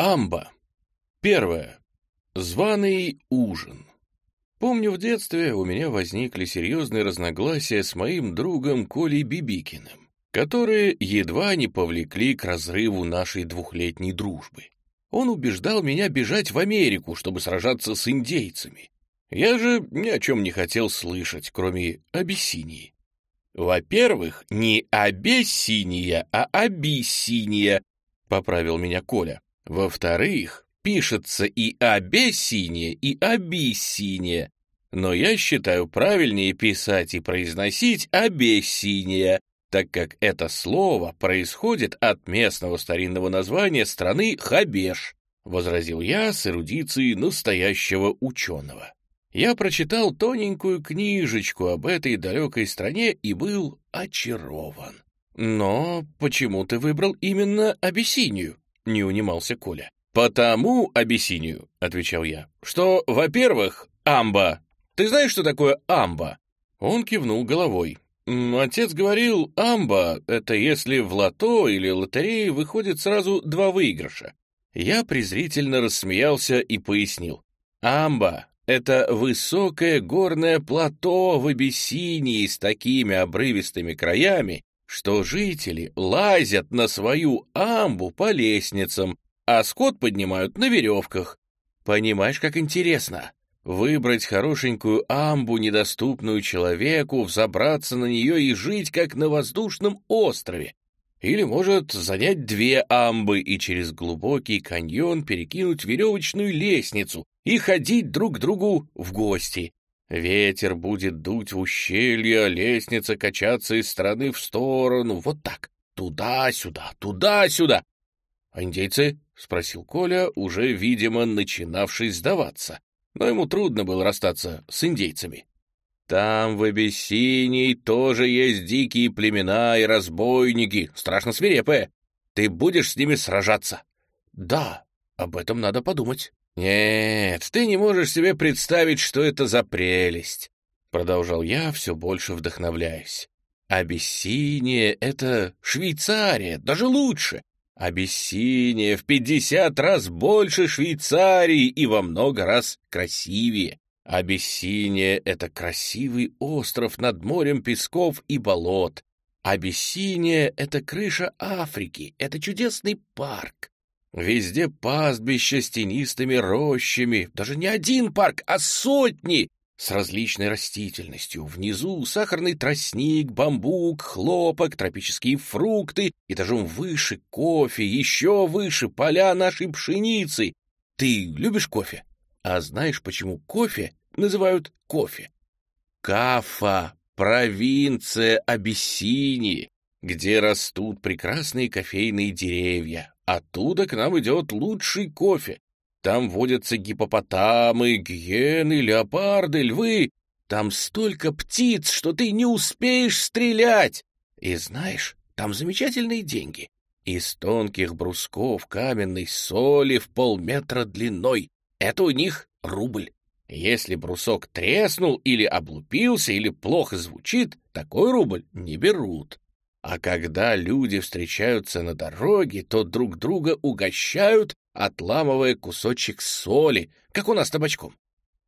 Амба. Первое. Званый ужин. Помню, в детстве у меня возникли серьезные разногласия с моим другом Колей Бибикиным, которые едва не повлекли к разрыву нашей двухлетней дружбы. Он убеждал меня бежать в Америку, чтобы сражаться с индейцами. Я же ни о чем не хотел слышать, кроме Абиссинии. Во-первых, не Абиссиния, а Абиссиния, поправил меня Коля. Во-вторых, пишется и Абиссиния, и Абиссиния. Но я считаю правильнее писать и произносить Абиссиния, так как это слово происходит от местного старинного названия страны Хабеш, возразил я с эрудицией настоящего ученого. Я прочитал тоненькую книжечку об этой далекой стране и был очарован. «Но почему ты выбрал именно Абиссинию?» — не унимался Коля. «Потому Абиссинию», — отвечал я, — «что, во-первых, амба. Ты знаешь, что такое амба?» Он кивнул головой. Отец говорил, амба — это если в лото или лотерее выходит сразу два выигрыша. Я презрительно рассмеялся и пояснил. Амба — это высокое горное плато в Абиссинии с такими обрывистыми краями, что жители лазят на свою амбу по лестницам, а скот поднимают на веревках. Понимаешь, как интересно? Выбрать хорошенькую амбу, недоступную человеку, взобраться на нее и жить, как на воздушном острове. Или, может, занять две амбы и через глубокий каньон перекинуть веревочную лестницу и ходить друг к другу в гости. Ветер будет дуть в ущелье, а лестница качаться из стороны в сторону, вот так, туда-сюда, туда-сюда. — А индейцы? — спросил Коля, уже, видимо, начинавший сдаваться но ему трудно было расстаться с индейцами. Там, в Абиссинии, тоже есть дикие племена и разбойники, страшно свирепые. Ты будешь с ними сражаться? Да, об этом надо подумать. Нет, ты не можешь себе представить, что это за прелесть. Продолжал я, все больше вдохновляясь. Абиссиния — это Швейцария, даже лучше. Абиссиния в пятьдесят раз больше Швейцарии и во много раз красивее. Абиссиния — это красивый остров над морем песков и болот. Абиссиния — это крыша Африки, это чудесный парк. Везде пастбища с тенистыми рощами, даже не один парк, а сотни, с различной растительностью. Внизу сахарный тростник, бамбук, хлопок, тропические фрукты, этажом выше кофе, еще выше поля нашей пшеницы. Ты любишь кофе? А знаешь, почему кофе называют кофе? Кафа, провинция Абиссинии, где растут прекрасные кофейные деревья. Оттуда к нам идет лучший кофе. Там водятся гипопотамы, гиены, леопарды, львы. Там столько птиц, что ты не успеешь стрелять. И знаешь, там замечательные деньги. Из тонких брусков каменной соли в полметра длиной. Это у них рубль. Если брусок треснул или облупился, или плохо звучит, такой рубль не берут. А когда люди встречаются на дороге, то друг друга угощают отламывая кусочек соли, как у нас табачком.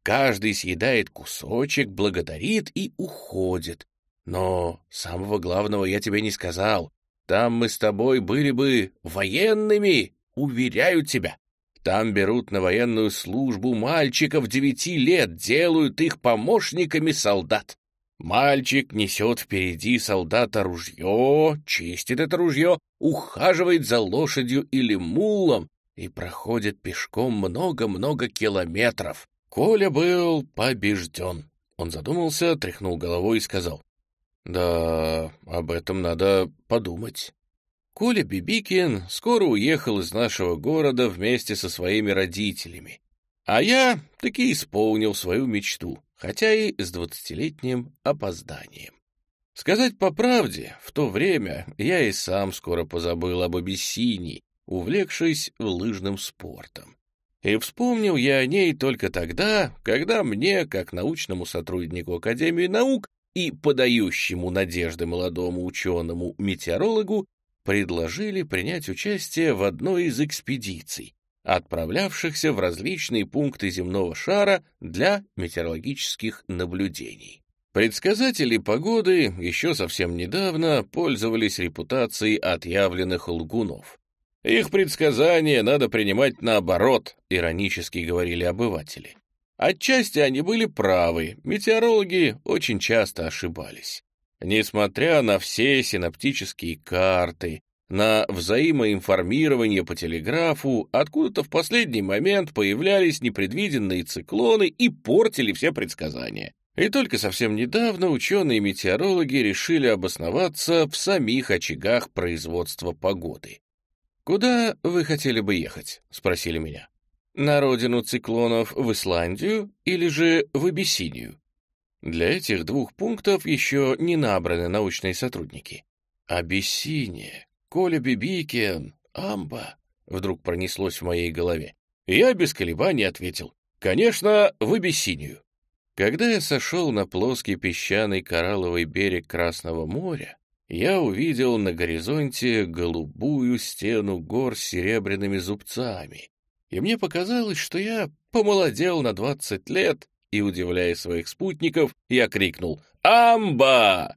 Каждый съедает кусочек, благодарит и уходит. Но самого главного я тебе не сказал. Там мы с тобой были бы военными, уверяю тебя. Там берут на военную службу мальчиков девяти лет, делают их помощниками солдат. Мальчик несет впереди солдата ружье, чистит это ружье, ухаживает за лошадью или мулом, и проходит пешком много-много километров. Коля был побежден. Он задумался, тряхнул головой и сказал, «Да, об этом надо подумать». Коля Бибикин скоро уехал из нашего города вместе со своими родителями. А я таки исполнил свою мечту, хотя и с двадцатилетним опозданием. Сказать по правде, в то время я и сам скоро позабыл об Абиссинии, увлекшись лыжным спортом. И вспомнил я о ней только тогда, когда мне, как научному сотруднику Академии наук и подающему надежды молодому ученому-метеорологу, предложили принять участие в одной из экспедиций. Отправлявшихся в различные пункты земного шара для метеорологических наблюдений. Предсказатели погоды еще совсем недавно пользовались репутацией отъявленных лгунов. Их предсказания надо принимать наоборот, иронически говорили обыватели. Отчасти они были правы, метеорологи очень часто ошибались. Несмотря на все синаптические карты, на взаимоинформирование по телеграфу, откуда-то в последний момент появлялись непредвиденные циклоны и портили все предсказания. И только совсем недавно ученые-метеорологи решили обосноваться в самих очагах производства погоды. «Куда вы хотели бы ехать?» — спросили меня. «На родину циклонов в Исландию или же в Абиссинию?» Для этих двух пунктов еще не набраны научные сотрудники. «Абиссиния, Коля Бибикин, Амба», — вдруг пронеслось в моей голове. Я без колебаний ответил. «Конечно, в Абиссинию». Когда я сошел на плоский песчаный коралловый берег Красного моря, я увидел на горизонте голубую стену гор с серебряными зубцами, и мне показалось, что я помолодел на двадцать лет, и, удивляя своих спутников, я крикнул «Амба!».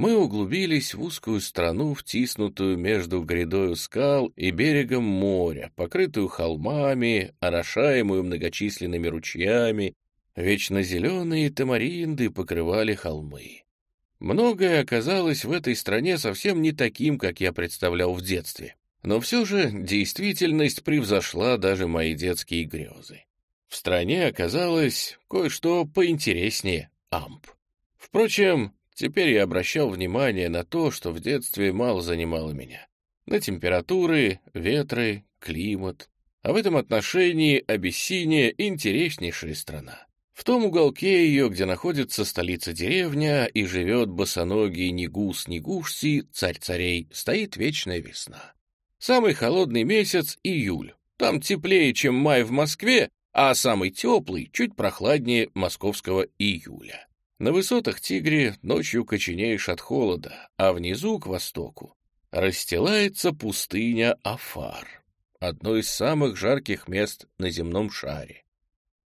Мы углубились в узкую страну, втиснутую между грядою скал и берегом моря, покрытую холмами, орошаемую многочисленными ручьями, вечно зеленые тамаринды покрывали холмы. Многое оказалось в этой стране совсем не таким, как я представлял в детстве. Но все же действительность превзошла даже мои детские грезы. В стране оказалось кое-что поинтереснее амп. Впрочем, теперь я обращал внимание на то, что в детстве мало занимало меня. На температуры, ветры, климат. А в этом отношении Абиссиния — интереснейшая страна. В том уголке ее, где находится столица-деревня и живет босоногий Нигус Нигушси, царь царей, стоит вечная весна. Самый холодный месяц — июль. Там теплее, чем май в Москве, а самый теплый — чуть прохладнее московского июля. На высотах Тигри ночью коченеешь от холода, а внизу, к востоку, расстилается пустыня Афар, одно из самых жарких мест на земном шаре.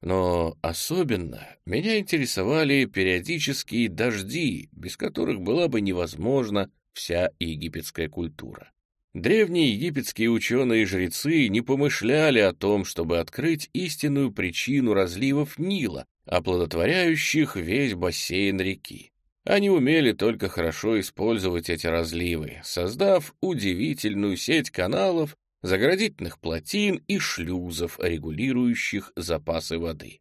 Но особенно меня интересовали периодические дожди, без которых была бы невозможна вся египетская культура. Древние египетские ученые и жрецы не помышляли о том, чтобы открыть истинную причину разливов Нила, оплодотворяющих весь бассейн реки. Они умели только хорошо использовать эти разливы, создав удивительную сеть каналов заградительных плотин и шлюзов, регулирующих запасы воды.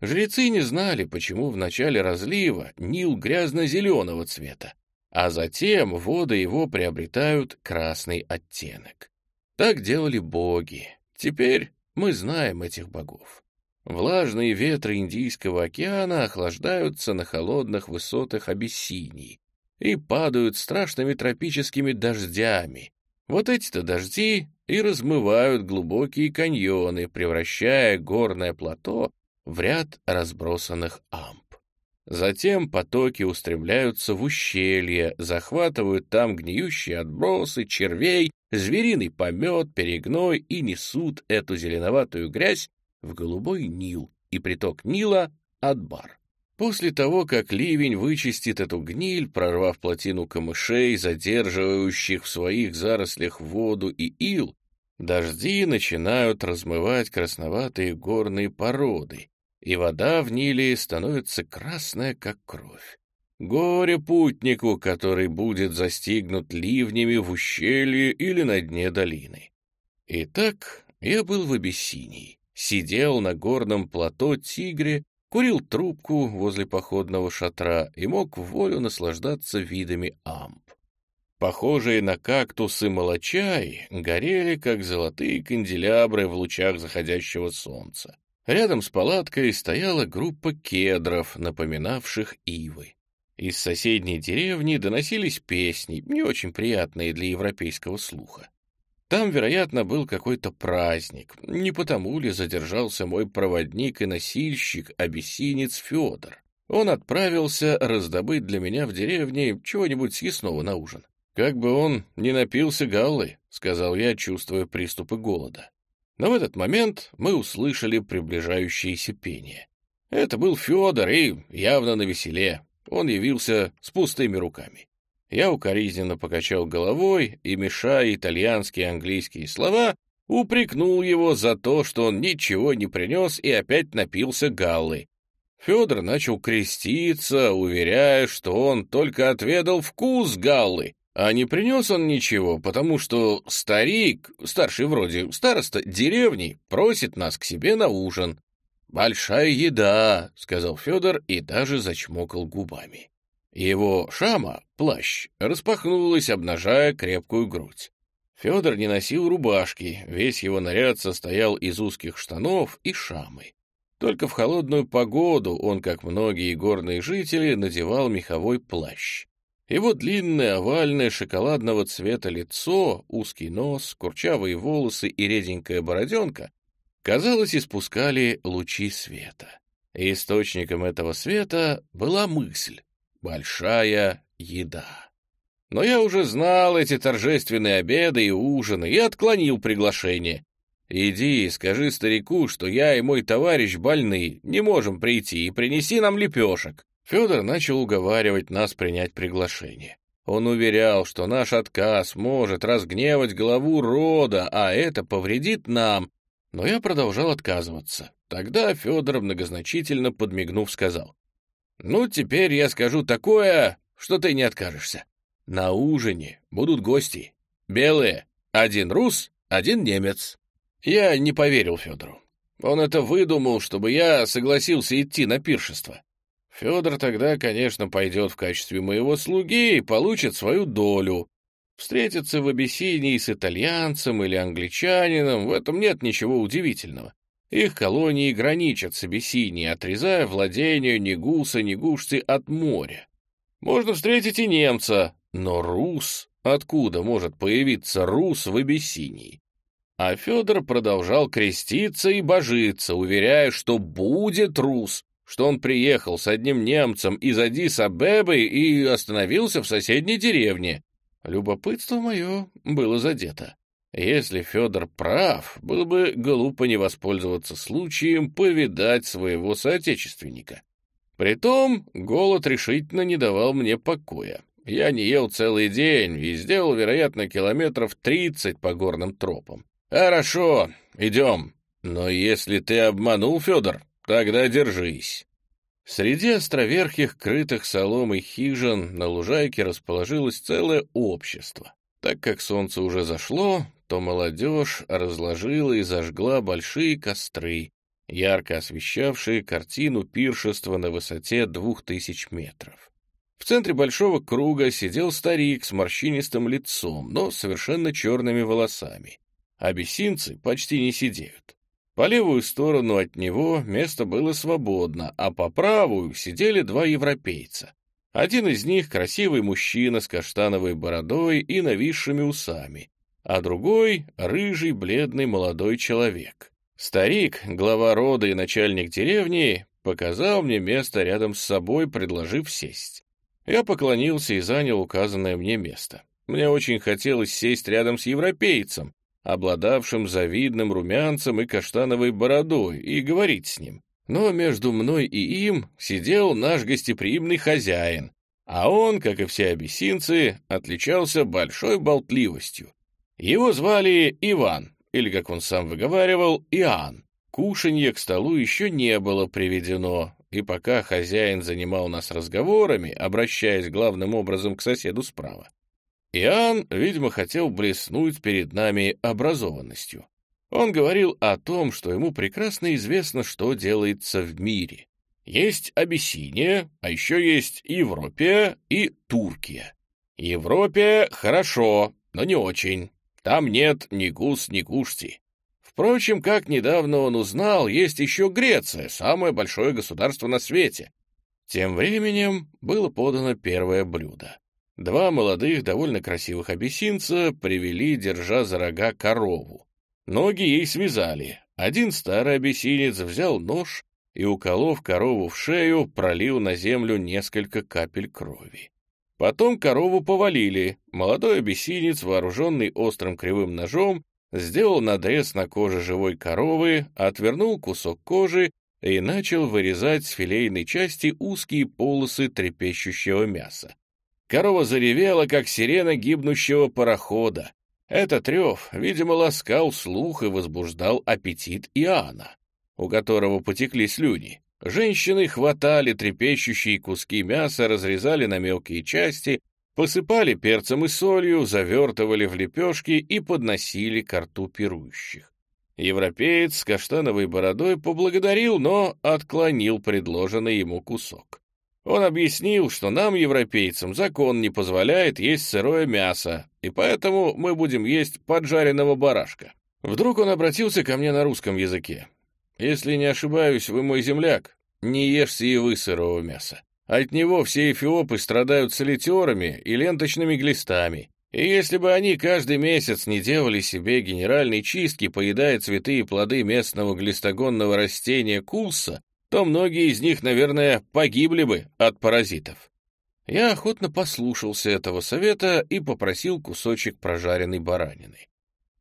Жрецы не знали, почему в начале разлива Нил грязно-зеленого цвета, а затем воды его приобретают красный оттенок. Так делали боги. Теперь мы знаем этих богов. Влажные ветры Индийского океана охлаждаются на холодных высотах Абиссинии и падают страшными тропическими дождями. Вот эти-то дожди и размывают глубокие каньоны, превращая горное плато в ряд разбросанных амп. Затем потоки устремляются в ущелье, захватывают там гниющие отбросы, червей, звериный помет, перегной и несут эту зеленоватую грязь в голубой Нил и приток Нила — Адбар. После того, как ливень вычистит эту гниль, прорвав плотину камышей, задерживающих в своих зарослях воду и ил, Дожди начинают размывать красноватые горные породы, и вода в Ниле становится красная, как кровь. Горе путнику, который будет застигнут ливнями в ущелье или на дне долины. Итак, я был в Абиссинии, сидел на горном плато Тигре, курил трубку возле походного шатра и мог в волю наслаждаться видами амп. Похожие на кактусы молочай горели, как золотые канделябры в лучах заходящего солнца. Рядом с палаткой стояла группа кедров, напоминавших ивы. Из соседней деревни доносились песни, не очень приятные для европейского слуха. Там, вероятно, был какой-то праздник, не потому ли задержался мой проводник и носильщик, абиссинец Федор. Он отправился раздобыть для меня в деревне чего-нибудь съестного на ужин. «Как бы он не напился галлы», — сказал я, чувствуя приступы голода. Но в этот момент мы услышали приближающееся пение. Это был Федор и явно на веселе. Он явился с пустыми руками. Я укоризненно покачал головой и, мешая итальянские и английские слова, упрекнул его за то, что он ничего не принес и опять напился галлы. Федор начал креститься, уверяя, что он только отведал вкус галлы, а не принес он ничего, потому что старик, старший вроде староста деревни, просит нас к себе на ужин. «Большая еда», — сказал Федор и даже зачмокал губами. Его шама, плащ, распахнулась, обнажая крепкую грудь. Федор не носил рубашки, весь его наряд состоял из узких штанов и шамы. Только в холодную погоду он, как многие горные жители, надевал меховой плащ. Его длинное овальное шоколадного цвета лицо, узкий нос, курчавые волосы и реденькая бороденка, казалось, испускали лучи света. И источником этого света была мысль, большая еда. Но я уже знал эти торжественные обеды и ужины и отклонил приглашение. «Иди, скажи старику, что я и мой товарищ больны, не можем прийти, и принеси нам лепешек». Федор начал уговаривать нас принять приглашение. Он уверял, что наш отказ может разгневать главу рода, а это повредит нам. Но я продолжал отказываться. Тогда Федор, многозначительно подмигнув, сказал, «Ну, теперь я скажу такое, что ты не откажешься. На ужине будут гости. Белые. Один рус, один немец». Я не поверил Федору. Он это выдумал, чтобы я согласился идти на пиршество. Федор тогда, конечно, пойдет в качестве моего слуги и получит свою долю. Встретиться в Абиссинии с итальянцем или англичанином, в этом нет ничего удивительного. Их колонии граничат с Абиссинией, отрезая владение ни гуса, ни гушцы от моря. Можно встретить и немца, но рус... Откуда может появиться рус в Абиссинии? А Федор продолжал креститься и божиться, уверяя, что будет рус, что он приехал с одним немцем из Адис-Абебы и остановился в соседней деревне. Любопытство мое было задето. Если Федор прав, было бы глупо не воспользоваться случаем повидать своего соотечественника. Притом голод решительно не давал мне покоя. Я не ел целый день и сделал, вероятно, километров тридцать по горным тропам. «Хорошо, идем. Но если ты обманул, Федор, тогда держись». Среди островерхих, крытых соломой хижин на лужайке расположилось целое общество. Так как солнце уже зашло, то молодежь разложила и зажгла большие костры, ярко освещавшие картину пиршества на высоте двух тысяч метров. В центре большого круга сидел старик с морщинистым лицом, но совершенно черными волосами. Абиссинцы почти не сидеют. По левую сторону от него место было свободно, а по правую сидели два европейца. Один из них — красивый мужчина с каштановой бородой и нависшими усами, а другой — рыжий, бледный молодой человек. Старик, глава рода и начальник деревни, показал мне место рядом с собой, предложив сесть. Я поклонился и занял указанное мне место. Мне очень хотелось сесть рядом с европейцем, обладавшим завидным румянцем и каштановой бородой, и говорить с ним. Но между мной и им сидел наш гостеприимный хозяин, а он, как и все абиссинцы, отличался большой болтливостью. Его звали Иван, или, как он сам выговаривал, Иоанн. Кушанье к столу еще не было приведено, и пока хозяин занимал нас разговорами, обращаясь главным образом к соседу справа, Иоанн, видимо, хотел блеснуть перед нами образованностью. Он говорил о том, что ему прекрасно известно, что делается в мире. Есть Абиссиния, а еще есть Европия и Туркия. Европия хорошо, но не очень. Там нет ни гус, ни кушти. Впрочем, как недавно он узнал, есть еще Греция, самое большое государство на свете. Тем временем было подано первое блюдо. Два молодых, довольно красивых абиссинца привели, держа за рога корову. Ноги ей связали. Один старый абиссинец взял нож и, уколов корову в шею, пролил на землю несколько капель крови. Потом корову повалили. Молодой абиссинец, вооруженный острым кривым ножом, сделал надрез на коже живой коровы, отвернул кусок кожи и начал вырезать с филейной части узкие полосы трепещущего мяса. Корова заревела, как сирена гибнущего парохода. Этот рев, видимо, ласкал слух и возбуждал аппетит Иоанна, у которого потекли слюни. Женщины хватали трепещущие куски мяса, разрезали на мелкие части, посыпали перцем и солью, завертывали в лепешки и подносили к рту пирующих. Европеец с каштановой бородой поблагодарил, но отклонил предложенный ему кусок. Он объяснил, что нам, европейцам, закон не позволяет есть сырое мясо, и поэтому мы будем есть поджаренного барашка. Вдруг он обратился ко мне на русском языке. «Если не ошибаюсь, вы мой земляк, не ешьте и вы сырого мяса. От него все эфиопы страдают солитерами и ленточными глистами. И если бы они каждый месяц не делали себе генеральной чистки, поедая цветы и плоды местного глистогонного растения кулса, то многие из них, наверное, погибли бы от паразитов. Я охотно послушался этого совета и попросил кусочек прожаренной баранины.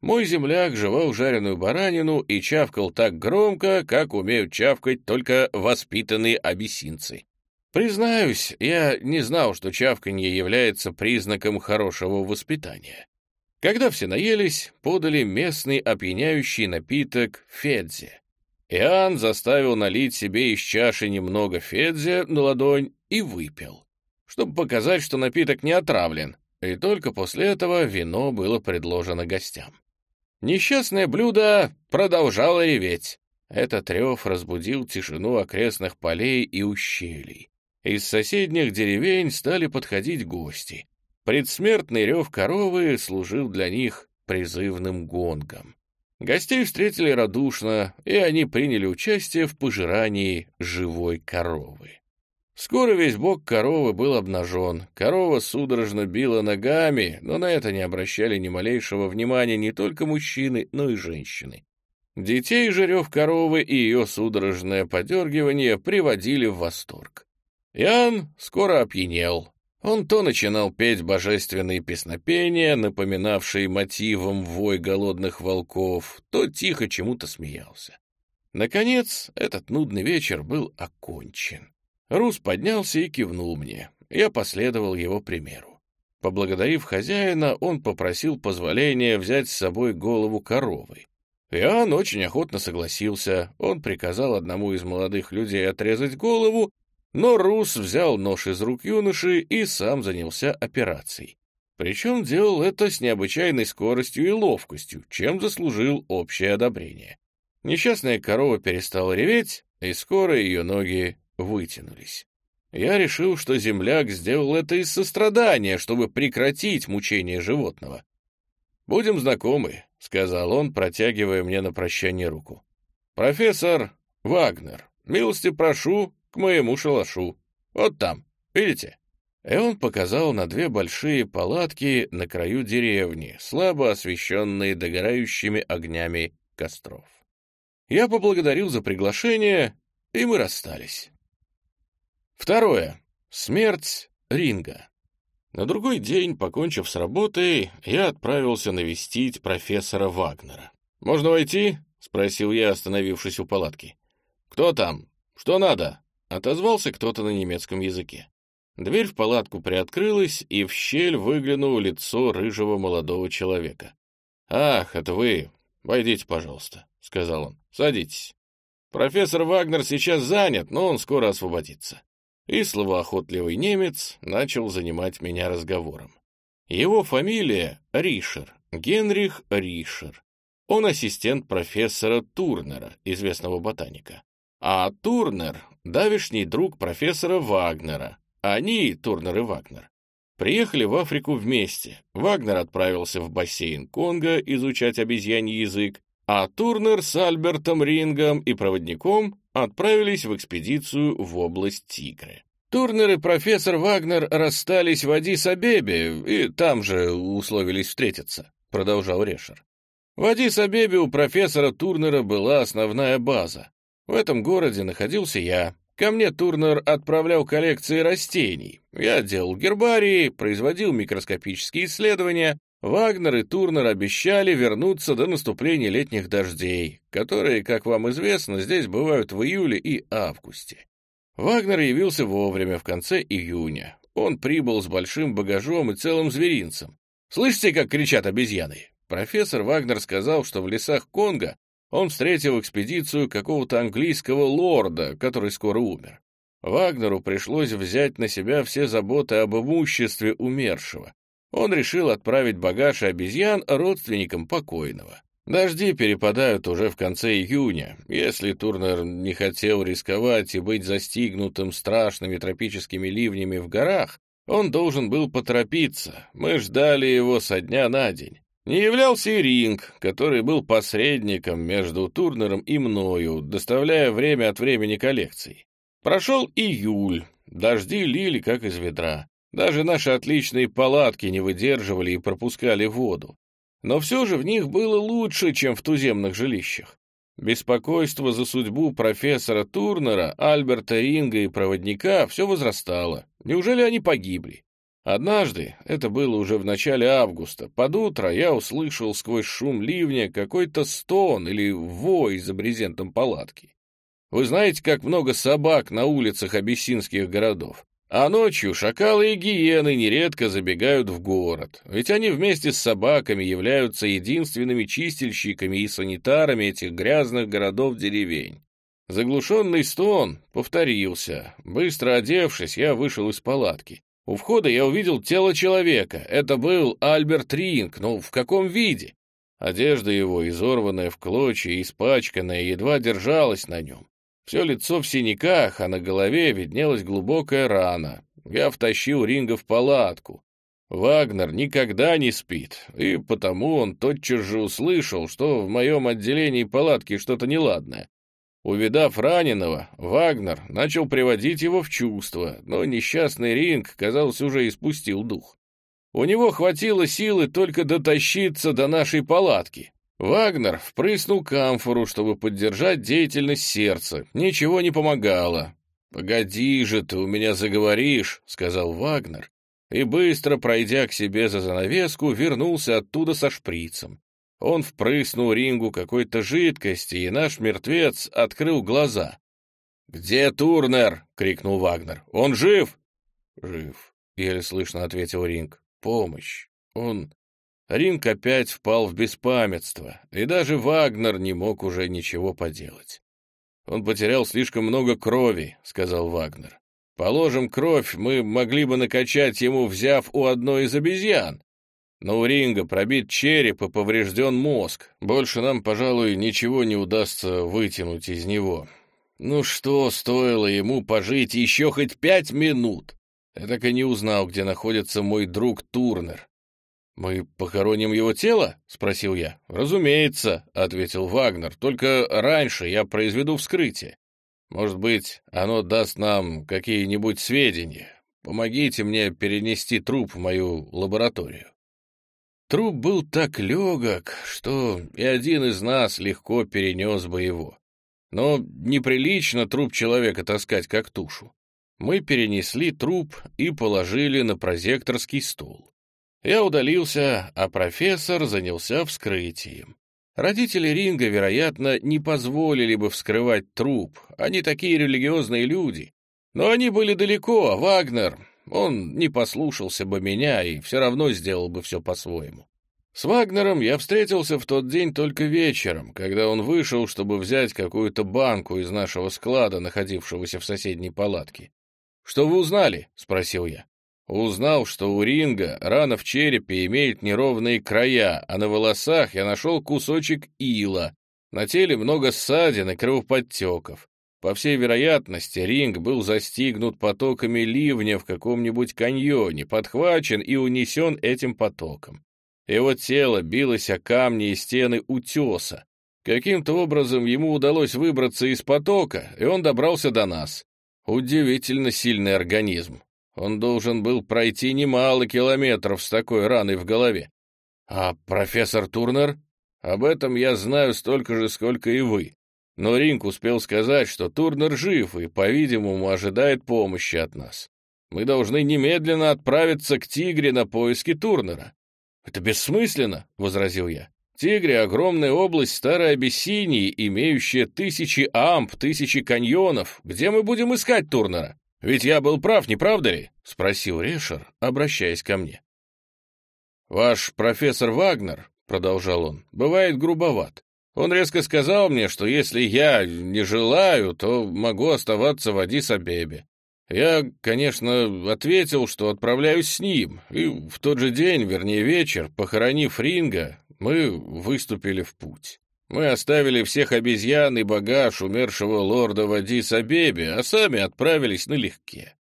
Мой земляк жевал жареную баранину и чавкал так громко, как умеют чавкать только воспитанные абиссинцы. Признаюсь, я не знал, что чавканье является признаком хорошего воспитания. Когда все наелись, подали местный опьяняющий напиток федзе. Иоанн заставил налить себе из чаши немного федзе на ладонь и выпил, чтобы показать, что напиток не отравлен, и только после этого вино было предложено гостям. Несчастное блюдо продолжало реветь. Этот рев разбудил тишину окрестных полей и ущелий. Из соседних деревень стали подходить гости. Предсмертный рев коровы служил для них призывным гонгом. Гостей встретили радушно, и они приняли участие в пожирании живой коровы. Скоро весь бок коровы был обнажен. Корова судорожно била ногами, но на это не обращали ни малейшего внимания не только мужчины, но и женщины. Детей же рев коровы и ее судорожное подергивание приводили в восторг. Иоанн скоро опьянел, он то начинал петь божественные песнопения, напоминавшие мотивом вой голодных волков, то тихо чему-то смеялся. Наконец, этот нудный вечер был окончен. Рус поднялся и кивнул мне. Я последовал его примеру. Поблагодарив хозяина, он попросил позволения взять с собой голову коровы. Иоанн очень охотно согласился. Он приказал одному из молодых людей отрезать голову, но Рус взял нож из рук юноши и сам занялся операцией. Причем делал это с необычайной скоростью и ловкостью, чем заслужил общее одобрение. Несчастная корова перестала реветь, и скоро ее ноги вытянулись. Я решил, что земляк сделал это из сострадания, чтобы прекратить мучение животного. «Будем знакомы», — сказал он, протягивая мне на прощание руку. «Профессор Вагнер, милости прошу к моему шалашу. Вот там, видите?» И он показал на две большие палатки на краю деревни, слабо освещенные догорающими огнями костров. Я поблагодарил за приглашение, и мы расстались. Второе. Смерть Ринга. На другой день, покончив с работой, я отправился навестить профессора Вагнера. «Можно войти?» — спросил я, остановившись у палатки. «Кто там? Что надо?» Отозвался кто-то на немецком языке. Дверь в палатку приоткрылась, и в щель выглянуло лицо рыжего молодого человека. «Ах, это вы! Войдите, пожалуйста», — сказал он. «Садитесь. Профессор Вагнер сейчас занят, но он скоро освободится». И словоохотливый немец начал занимать меня разговором. Его фамилия Ришер, Генрих Ришер. Он ассистент профессора Турнера, известного ботаника. А Турнер — давишний друг профессора Вагнера. Они, Турнер и Вагнер, приехали в Африку вместе. Вагнер отправился в бассейн Конго изучать обезьяний язык, а Турнер с Альбертом Рингом и проводником отправились в экспедицию в область Тигры. Турнер и профессор Вагнер расстались в Адис-Абебе и там же условились встретиться, продолжал Решер. В Адис-Абебе у профессора Турнера была основная база. В этом городе находился я. Ко мне Турнер отправлял коллекции растений. Я делал гербарии, производил микроскопические исследования, Вагнер и Турнер обещали вернуться до наступления летних дождей, которые, как вам известно, здесь бывают в июле и августе. Вагнер явился вовремя, в конце июня. Он прибыл с большим багажом и целым зверинцем. Слышите, как кричат обезьяны? Профессор Вагнер сказал, что в лесах Конго он встретил экспедицию какого-то английского лорда, который скоро умер. Вагнеру пришлось взять на себя все заботы об имуществе умершего, он решил отправить багаж и обезьян родственникам покойного. Дожди перепадают уже в конце июня. Если Турнер не хотел рисковать и быть застигнутым страшными тропическими ливнями в горах, он должен был поторопиться. Мы ждали его со дня на день. Не являлся и Ринг, который был посредником между Турнером и мною, доставляя время от времени коллекции. Прошел июль, дожди лили как из ведра. Даже наши отличные палатки не выдерживали и пропускали воду. Но все же в них было лучше, чем в туземных жилищах. Беспокойство за судьбу профессора Турнера, Альберта Ринга и проводника все возрастало. Неужели они погибли? Однажды, это было уже в начале августа, под утро я услышал сквозь шум ливня какой-то стон или вой за брезентом палатки. Вы знаете, как много собак на улицах абиссинских городов? А ночью шакалы и гиены нередко забегают в город, ведь они вместе с собаками являются единственными чистильщиками и санитарами этих грязных городов-деревень. Заглушенный стон повторился. Быстро одевшись, я вышел из палатки. У входа я увидел тело человека. Это был Альберт Ринг, но в каком виде? Одежда его, изорванная в клочья и испачканная, едва держалась на нем. Все лицо в синяках, а на голове виднелась глубокая рана. Я втащил Ринга в палатку. Вагнер никогда не спит, и потому он тотчас же услышал, что в моем отделении палатки что-то неладное. Увидав раненого, Вагнер начал приводить его в чувство, но несчастный Ринг, казалось, уже испустил дух. У него хватило силы только дотащиться до нашей палатки. Вагнер впрыснул камфору, чтобы поддержать деятельность сердца. Ничего не помогало. «Погоди же ты у меня заговоришь», — сказал Вагнер, и, быстро пройдя к себе за занавеску, вернулся оттуда со шприцем. Он впрыснул рингу какой-то жидкости, и наш мертвец открыл глаза. «Где Турнер?» — крикнул Вагнер. «Он жив?» «Жив», — еле слышно ответил Ринг. «Помощь. Он...» Ринг опять впал в беспамятство, и даже Вагнер не мог уже ничего поделать. «Он потерял слишком много крови», — сказал Вагнер. «Положим, кровь мы могли бы накачать ему, взяв у одной из обезьян. Но у Ринга пробит череп и поврежден мозг. Больше нам, пожалуй, ничего не удастся вытянуть из него. Ну что стоило ему пожить еще хоть пять минут? Я так и не узнал, где находится мой друг Турнер. «Мы похороним его тело?» — спросил я. «Разумеется», — ответил Вагнер, — «только раньше я произведу вскрытие. Может быть, оно даст нам какие-нибудь сведения. Помогите мне перенести труп в мою лабораторию». Труп был так легок, что и один из нас легко перенес бы его. Но неприлично труп человека таскать как тушу. Мы перенесли труп и положили на прозекторский стул. Я удалился, а профессор занялся вскрытием. Родители Ринга, вероятно, не позволили бы вскрывать труп, они такие религиозные люди. Но они были далеко, а Вагнер, он не послушался бы меня и все равно сделал бы все по-своему. С Вагнером я встретился в тот день только вечером, когда он вышел, чтобы взять какую-то банку из нашего склада, находившегося в соседней палатке. «Что вы узнали?» — спросил я. Узнал, что у ринга рана в черепе имеет неровные края, а на волосах я нашел кусочек ила. На теле много ссадин и кровоподтеков. По всей вероятности, ринг был застигнут потоками ливня в каком-нибудь каньоне, подхвачен и унесен этим потоком. Его тело билось о камни и стены утеса. Каким-то образом ему удалось выбраться из потока, и он добрался до нас. Удивительно сильный организм. Он должен был пройти немало километров с такой раной в голове. А профессор Турнер? Об этом я знаю столько же, сколько и вы. Но Ринг успел сказать, что Турнер жив и, по-видимому, ожидает помощи от нас. Мы должны немедленно отправиться к Тигре на поиски Турнера. «Это бессмысленно», — возразил я. «Тигри — огромная область старой Абиссинии, имеющая тысячи амп, тысячи каньонов. Где мы будем искать Турнера? Ведь я был прав, не правда ли?» — спросил Решер, обращаясь ко мне. «Ваш профессор Вагнер», — продолжал он, — «бывает грубоват. Он резко сказал мне, что если я не желаю, то могу оставаться в Адис-Абебе. Я, конечно, ответил, что отправляюсь с ним, и в тот же день, вернее вечер, похоронив Ринга, мы выступили в путь. Мы оставили всех обезьян и багаж умершего лорда в Адис-Абебе, а сами отправились налегке.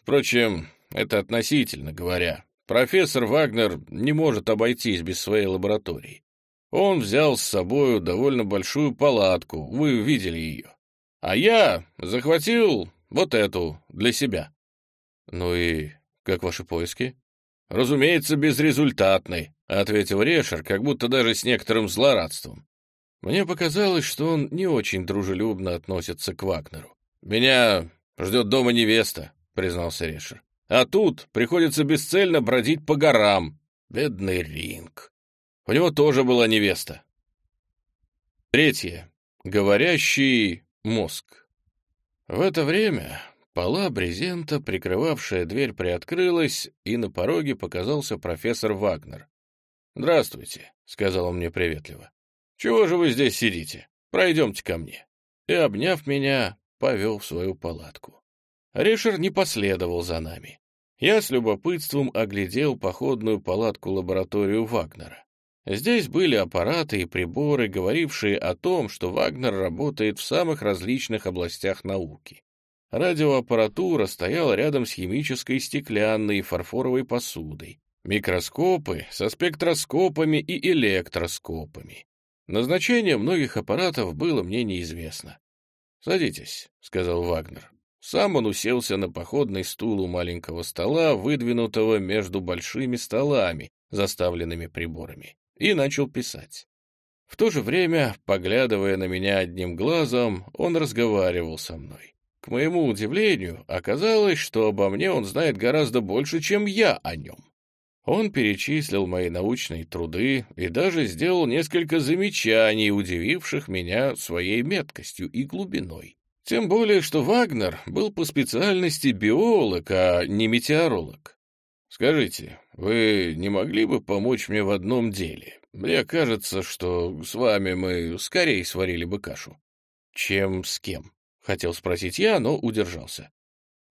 Впрочем, это относительно говоря. Профессор Вагнер не может обойтись без своей лаборатории. Он взял с собою довольно большую палатку, вы видели ее. А я захватил вот эту, для себя. Ну и как ваши поиски? Разумеется, безрезультатный, ответил Решер, как будто даже с некоторым злорадством. Мне показалось, что он не очень дружелюбно относится к Вагнеру. Меня ждет дома невеста, признался Решер. А тут приходится бесцельно бродить по горам. Бедный Ринг. У него тоже была невеста. Третье. Говорящий мозг. В это время пола брезента, прикрывавшая дверь, приоткрылась, и на пороге показался профессор Вагнер. «Здравствуйте», — сказал он мне приветливо. «Чего же вы здесь сидите? Пройдемте ко мне». И, обняв меня, повел в свою палатку. Решер не последовал за нами. Я с любопытством оглядел походную палатку-лабораторию Вагнера. Здесь были аппараты и приборы, говорившие о том, что Вагнер работает в самых различных областях науки. Радиоаппаратура стояла рядом с химической стеклянной и фарфоровой посудой, микроскопы со спектроскопами и электроскопами. Назначение многих аппаратов было мне неизвестно. «Садитесь», — сказал Вагнер. Сам он уселся на походный стул у маленького стола, выдвинутого между большими столами, заставленными приборами и начал писать. В то же время, поглядывая на меня одним глазом, он разговаривал со мной. К моему удивлению, оказалось, что обо мне он знает гораздо больше, чем я о нем. Он перечислил мои научные труды и даже сделал несколько замечаний, удививших меня своей меткостью и глубиной. Тем более, что Вагнер был по специальности биолог, а не метеоролог. Скажите, вы не могли бы помочь мне в одном деле? Мне кажется, что с вами мы скорее сварили бы кашу. Чем с кем? Хотел спросить я, но удержался.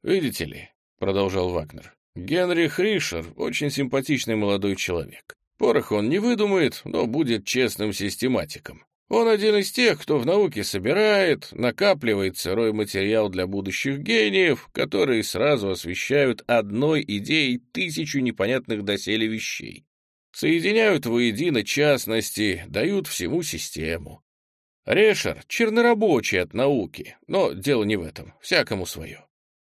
Видите ли, продолжал Вагнер, Генрих Ришер очень симпатичный молодой человек. Порох он не выдумает, но будет честным систематиком. Он один из тех, кто в науке собирает, накапливает сырой материал для будущих гениев, которые сразу освещают одной идеей тысячу непонятных доселе вещей. Соединяют воедино частности, дают всему систему. Решер — чернорабочий от науки, но дело не в этом, всякому свое.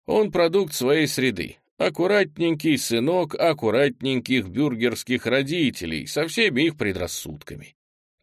Он продукт своей среды, аккуратненький сынок аккуратненьких бюргерских родителей со всеми их предрассудками.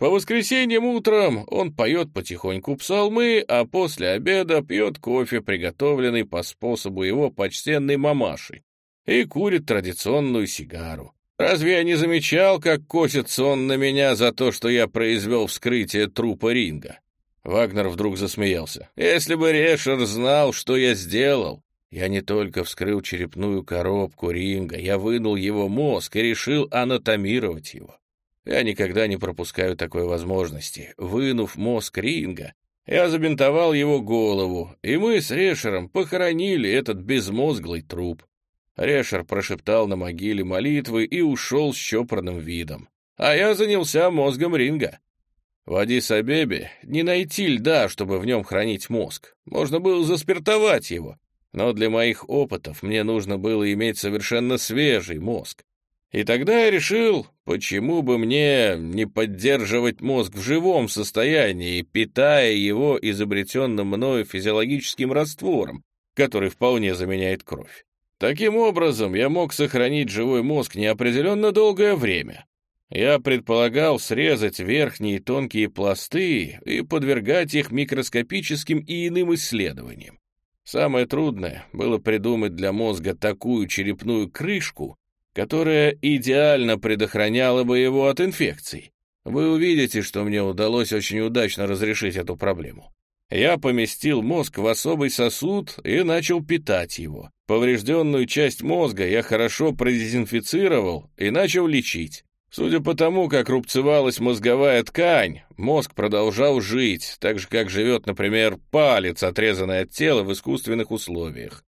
По воскресеньям утром он поет потихоньку псалмы, а после обеда пьет кофе, приготовленный по способу его почтенной мамаши, и курит традиционную сигару. Разве я не замечал, как косится он на меня за то, что я произвел вскрытие трупа Ринга? Вагнер вдруг засмеялся. Если бы Решер знал, что я сделал, я не только вскрыл черепную коробку Ринга, я вынул его мозг и решил анатомировать его. Я никогда не пропускаю такой возможности. Вынув мозг Ринга, я забинтовал его голову, и мы с Решером похоронили этот безмозглый труп. Решер прошептал на могиле молитвы и ушел с чопорным видом. А я занялся мозгом Ринга. В Адис-Абебе не найти льда, чтобы в нем хранить мозг. Можно было заспиртовать его. Но для моих опытов мне нужно было иметь совершенно свежий мозг. И тогда я решил, почему бы мне не поддерживать мозг в живом состоянии, питая его изобретенным мною физиологическим раствором, который вполне заменяет кровь. Таким образом, я мог сохранить живой мозг неопределенно долгое время. Я предполагал срезать верхние тонкие пласты и подвергать их микроскопическим и иным исследованиям. Самое трудное было придумать для мозга такую черепную крышку, которая идеально предохраняла бы его от инфекций. Вы увидите, что мне удалось очень удачно разрешить эту проблему. Я поместил мозг в особый сосуд и начал питать его. Поврежденную часть мозга я хорошо продезинфицировал и начал лечить. Судя по тому, как рубцевалась мозговая ткань, мозг продолжал жить, так же, как живет, например, палец, отрезанный от тела в искусственных условиях.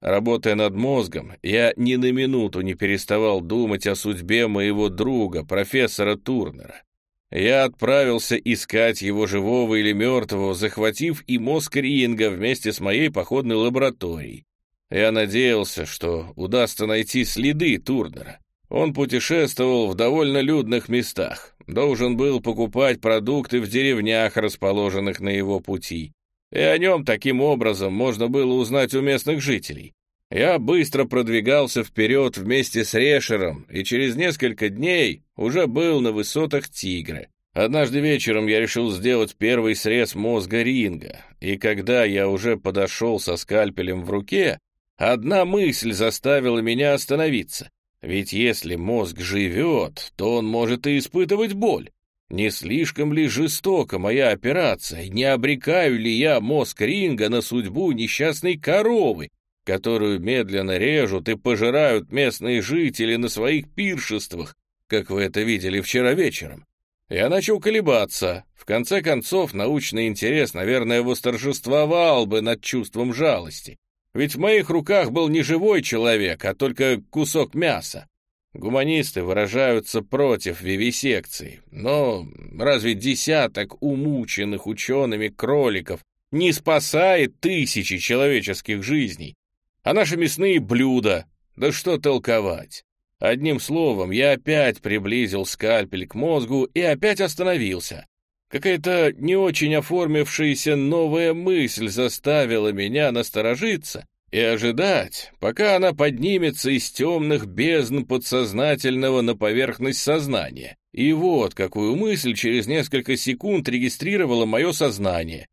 Работая над мозгом, я ни на минуту не переставал думать о судьбе моего друга, профессора Турнера. Я отправился искать его живого или мертвого, захватив и мозг Ринга вместе с моей походной лабораторией. Я надеялся, что удастся найти следы Турнера. Он путешествовал в довольно людных местах, должен был покупать продукты в деревнях, расположенных на его пути. И о нем таким образом можно было узнать у местных жителей. Я быстро продвигался вперед вместе с Решером и через несколько дней уже был на высотах Тигра. Однажды вечером я решил сделать первый срез мозга Ринга, и когда я уже подошел со скальпелем в руке, одна мысль заставила меня остановиться. Ведь если мозг живет, то он может и испытывать боль. Не слишком ли жестока моя операция? Не обрекаю ли я мозг ринга на судьбу несчастной коровы, которую медленно режут и пожирают местные жители на своих пиршествах, как вы это видели вчера вечером? Я начал колебаться. В конце концов, научный интерес, наверное, восторжествовал бы над чувством жалости. Ведь в моих руках был не живой человек, а только кусок мяса. Гуманисты выражаются против вивисекции, но разве десяток умученных учеными кроликов не спасает тысячи человеческих жизней? А наши мясные блюда, да что толковать? Одним словом, я опять приблизил скальпель к мозгу и опять остановился. Какая-то не очень оформившаяся новая мысль заставила меня насторожиться и ожидать, пока она поднимется из темных бездн подсознательного на поверхность сознания. И вот какую мысль через несколько секунд регистрировало мое сознание.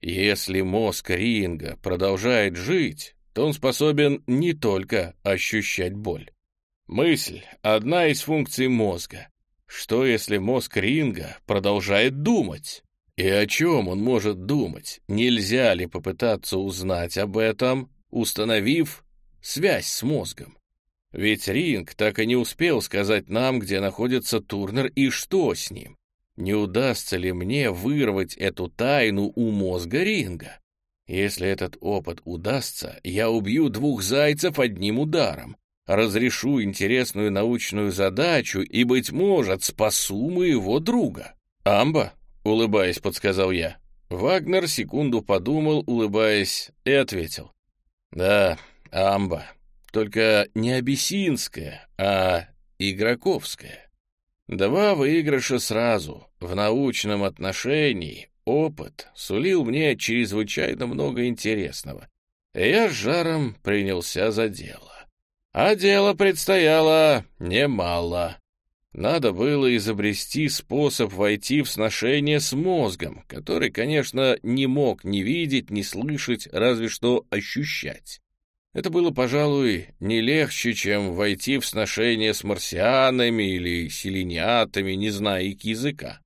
Если мозг Ринга продолжает жить, то он способен не только ощущать боль. Мысль — одна из функций мозга. Что, если мозг Ринга продолжает думать? И о чем он может думать? Нельзя ли попытаться узнать об этом, установив связь с мозгом? Ведь Ринг так и не успел сказать нам, где находится Турнер и что с ним. Не удастся ли мне вырвать эту тайну у мозга Ринга? Если этот опыт удастся, я убью двух зайцев одним ударом разрешу интересную научную задачу и, быть может, спасу моего друга. «Амба?» — улыбаясь, подсказал я. Вагнер секунду подумал, улыбаясь, и ответил. «Да, амба. Только не абиссинская, а игроковская. Два выигрыша сразу. В научном отношении опыт сулил мне чрезвычайно много интересного. Я с жаром принялся за дело. А дело предстояло немало. Надо было изобрести способ войти в сношение с мозгом, который, конечно, не мог ни видеть, ни слышать, разве что ощущать. Это было, пожалуй, не легче, чем войти в сношение с марсианами или селениатами, не зная их языка.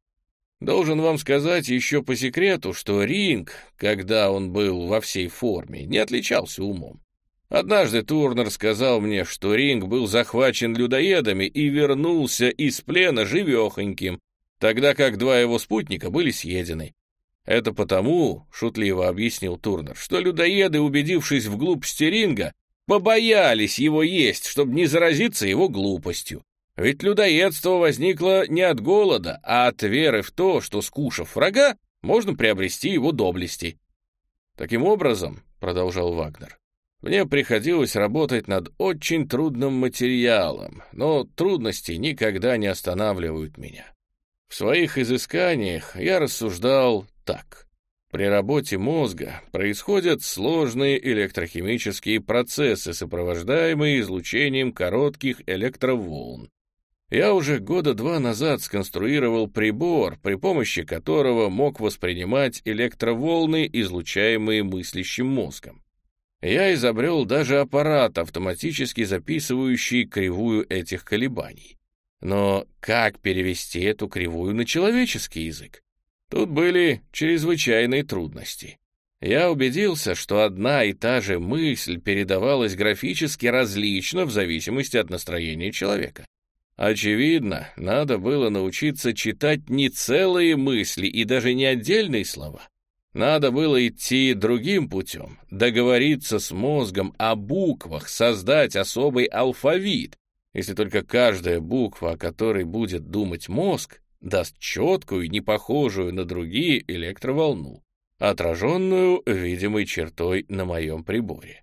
Должен вам сказать еще по секрету, что Ринг, когда он был во всей форме, не отличался умом. Однажды Турнер сказал мне, что ринг был захвачен людоедами и вернулся из плена живехоньким, тогда как два его спутника были съедены. Это потому, — шутливо объяснил Турнер, — что людоеды, убедившись в глупости ринга, побоялись его есть, чтобы не заразиться его глупостью. Ведь людоедство возникло не от голода, а от веры в то, что, скушав врага, можно приобрести его доблести. Таким образом, — продолжал Вагнер, мне приходилось работать над очень трудным материалом, но трудности никогда не останавливают меня. В своих изысканиях я рассуждал так. При работе мозга происходят сложные электрохимические процессы, сопровождаемые излучением коротких электроволн. Я уже года два назад сконструировал прибор, при помощи которого мог воспринимать электроволны, излучаемые мыслящим мозгом. Я изобрел даже аппарат, автоматически записывающий кривую этих колебаний. Но как перевести эту кривую на человеческий язык? Тут были чрезвычайные трудности. Я убедился, что одна и та же мысль передавалась графически различно в зависимости от настроения человека. Очевидно, надо было научиться читать не целые мысли и даже не отдельные слова. Надо было идти другим путем, договориться с мозгом о буквах, создать особый алфавит, если только каждая буква, о которой будет думать мозг, даст четкую, не похожую на другие электроволну, отраженную видимой чертой на моем приборе.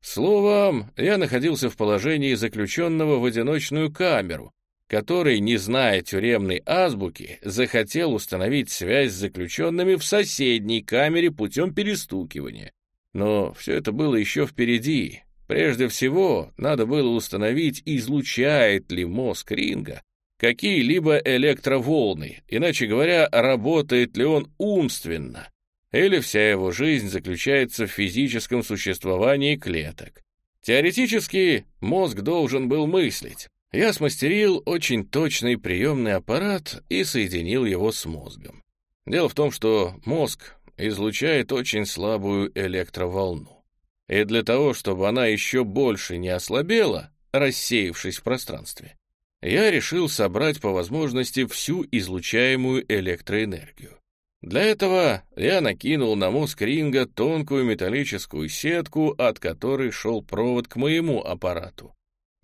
Словом, я находился в положении заключенного в одиночную камеру, который, не зная тюремной азбуки, захотел установить связь с заключенными в соседней камере путем перестукивания. Но все это было еще впереди. Прежде всего, надо было установить, излучает ли мозг Ринга какие-либо электроволны, иначе говоря, работает ли он умственно, или вся его жизнь заключается в физическом существовании клеток. Теоретически, мозг должен был мыслить. Я смастерил очень точный приемный аппарат и соединил его с мозгом. Дело в том, что мозг излучает очень слабую электроволну. И для того, чтобы она еще больше не ослабела, рассеявшись в пространстве, я решил собрать по возможности всю излучаемую электроэнергию. Для этого я накинул на мозг ринга тонкую металлическую сетку, от которой шел провод к моему аппарату.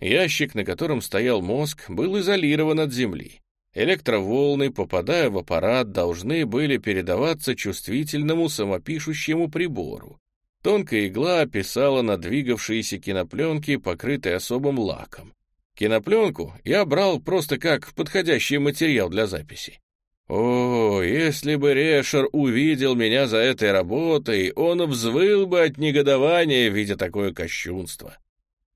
Ящик, на котором стоял мозг, был изолирован от Земли. Электроволны, попадая в аппарат, должны были передаваться чувствительному самопишущему прибору. Тонкая игла писала на двигавшиеся кинопленки, покрытые особым лаком. Кинопленку я брал просто как подходящий материал для записи. О, если бы Решер увидел меня за этой работой, он взвыл бы от негодования, видя такое кощунство.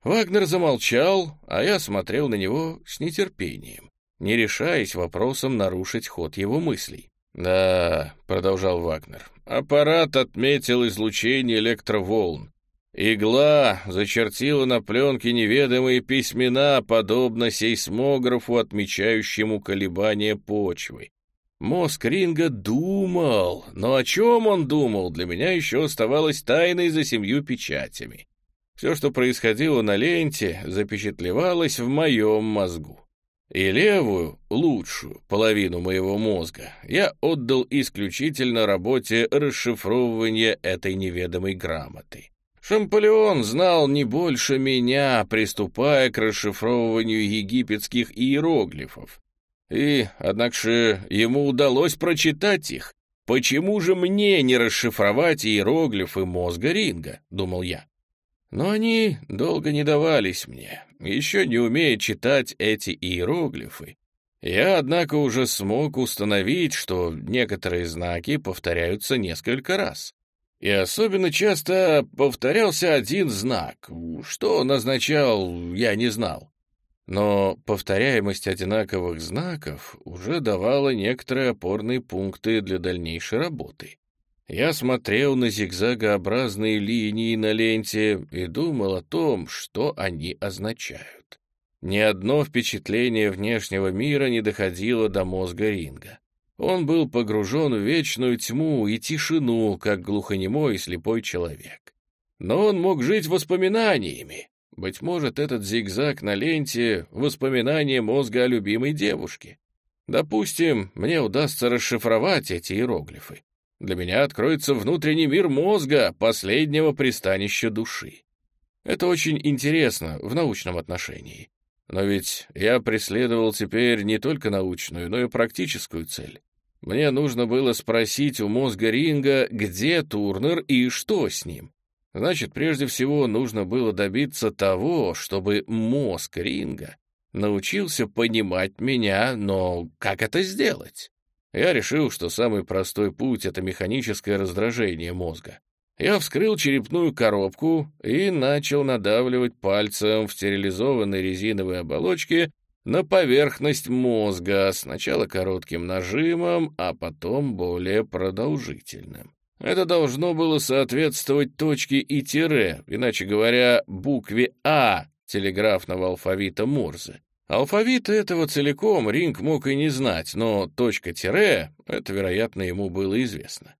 Вагнер замолчал, а я смотрел на него с нетерпением, не решаясь вопросом нарушить ход его мыслей. «Да», — продолжал Вагнер, — «аппарат отметил излучение электроволн. Игла зачертила на пленке неведомые письмена, подобно сейсмографу, отмечающему колебания почвы. Мозг Ринга думал, но о чем он думал, для меня еще оставалось тайной за семью печатями. Все, что происходило на ленте, запечатлевалось в моем мозгу. И левую, лучшую половину моего мозга я отдал исключительно работе расшифровывания этой неведомой грамоты. Шампалеон знал не больше меня, приступая к расшифровыванию египетских иероглифов. И, однако же, ему удалось прочитать их. Почему же мне не расшифровать иероглифы мозга Ринга, думал я. Но они долго не давались мне, еще не умея читать эти иероглифы. Я, однако, уже смог установить, что некоторые знаки повторяются несколько раз. И особенно часто повторялся один знак. Что он означал, я не знал. Но повторяемость одинаковых знаков уже давала некоторые опорные пункты для дальнейшей работы. Я смотрел на зигзагообразные линии на ленте и думал о том, что они означают. Ни одно впечатление внешнего мира не доходило до мозга Ринга. Он был погружен в вечную тьму и тишину, как глухонемой и слепой человек. Но он мог жить воспоминаниями, быть может, этот зигзаг на ленте — воспоминание мозга о любимой девушке. Допустим, мне удастся расшифровать эти иероглифы. Для меня откроется внутренний мир мозга, последнего пристанища души. Это очень интересно в научном отношении. Но ведь я преследовал теперь не только научную, но и практическую цель. Мне нужно было спросить у мозга Ринга, где Турнер и что с ним. Значит, прежде всего нужно было добиться того, чтобы мозг Ринга научился понимать меня, но как это сделать? Я решил, что самый простой путь — это механическое раздражение мозга. Я вскрыл черепную коробку и начал надавливать пальцем в стерилизованной резиновой оболочке на поверхность мозга, сначала коротким нажимом, а потом более продолжительным. Это должно было соответствовать точке и тире, иначе говоря, букве «А» телеграфного алфавита Морзе. Алфавита этого целиком Ринг мог и не знать, но точка-тире — это, вероятно, ему было известно.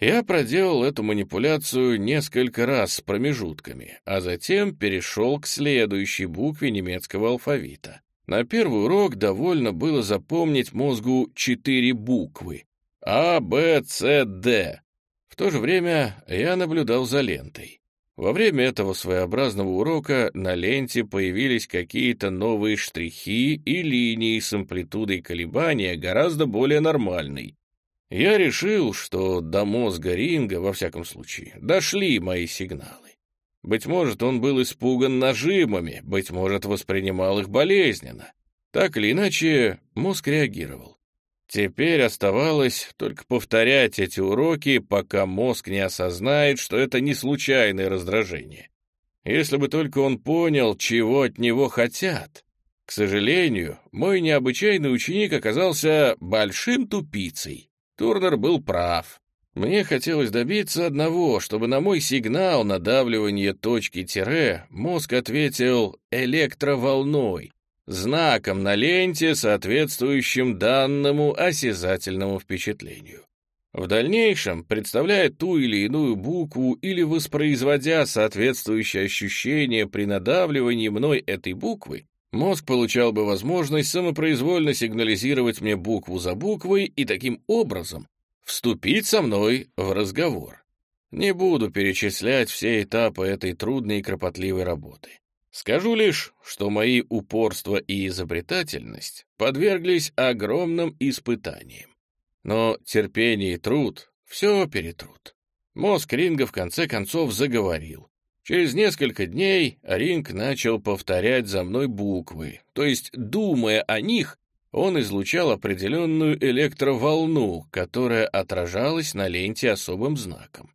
Я проделал эту манипуляцию несколько раз с промежутками, а затем перешел к следующей букве немецкого алфавита. На первый урок довольно было запомнить мозгу четыре буквы — А, Б, С, Д. В то же время я наблюдал за лентой. Во время этого своеобразного урока на ленте появились какие-то новые штрихи и линии с амплитудой колебания гораздо более нормальной, я решил, что до мозга Ринга, во всяком случае, дошли мои сигналы. Быть может, он был испуган нажимами, быть может, воспринимал их болезненно. Так или иначе, мозг реагировал. Теперь оставалось только повторять эти уроки, пока мозг не осознает, что это не случайное раздражение. Если бы только он понял, чего от него хотят. К сожалению, мой необычайный ученик оказался большим тупицей. Турнер был прав. Мне хотелось добиться одного, чтобы на мой сигнал надавливания точки тире мозг ответил электроволной, знаком на ленте, соответствующим данному осязательному впечатлению. В дальнейшем, представляя ту или иную букву или воспроизводя соответствующее ощущение при надавливании мной этой буквы, Мозг получал бы возможность самопроизвольно сигнализировать мне букву за буквой и таким образом вступить со мной в разговор. Не буду перечислять все этапы этой трудной и кропотливой работы. Скажу лишь, что мои упорство и изобретательность подверглись огромным испытаниям. Но терпение и труд все перетрут. Мозг Ринга в конце концов заговорил, Через несколько дней Ринг начал повторять за мной буквы, то есть, думая о них, он излучал определенную электроволну, которая отражалась на ленте особым знаком.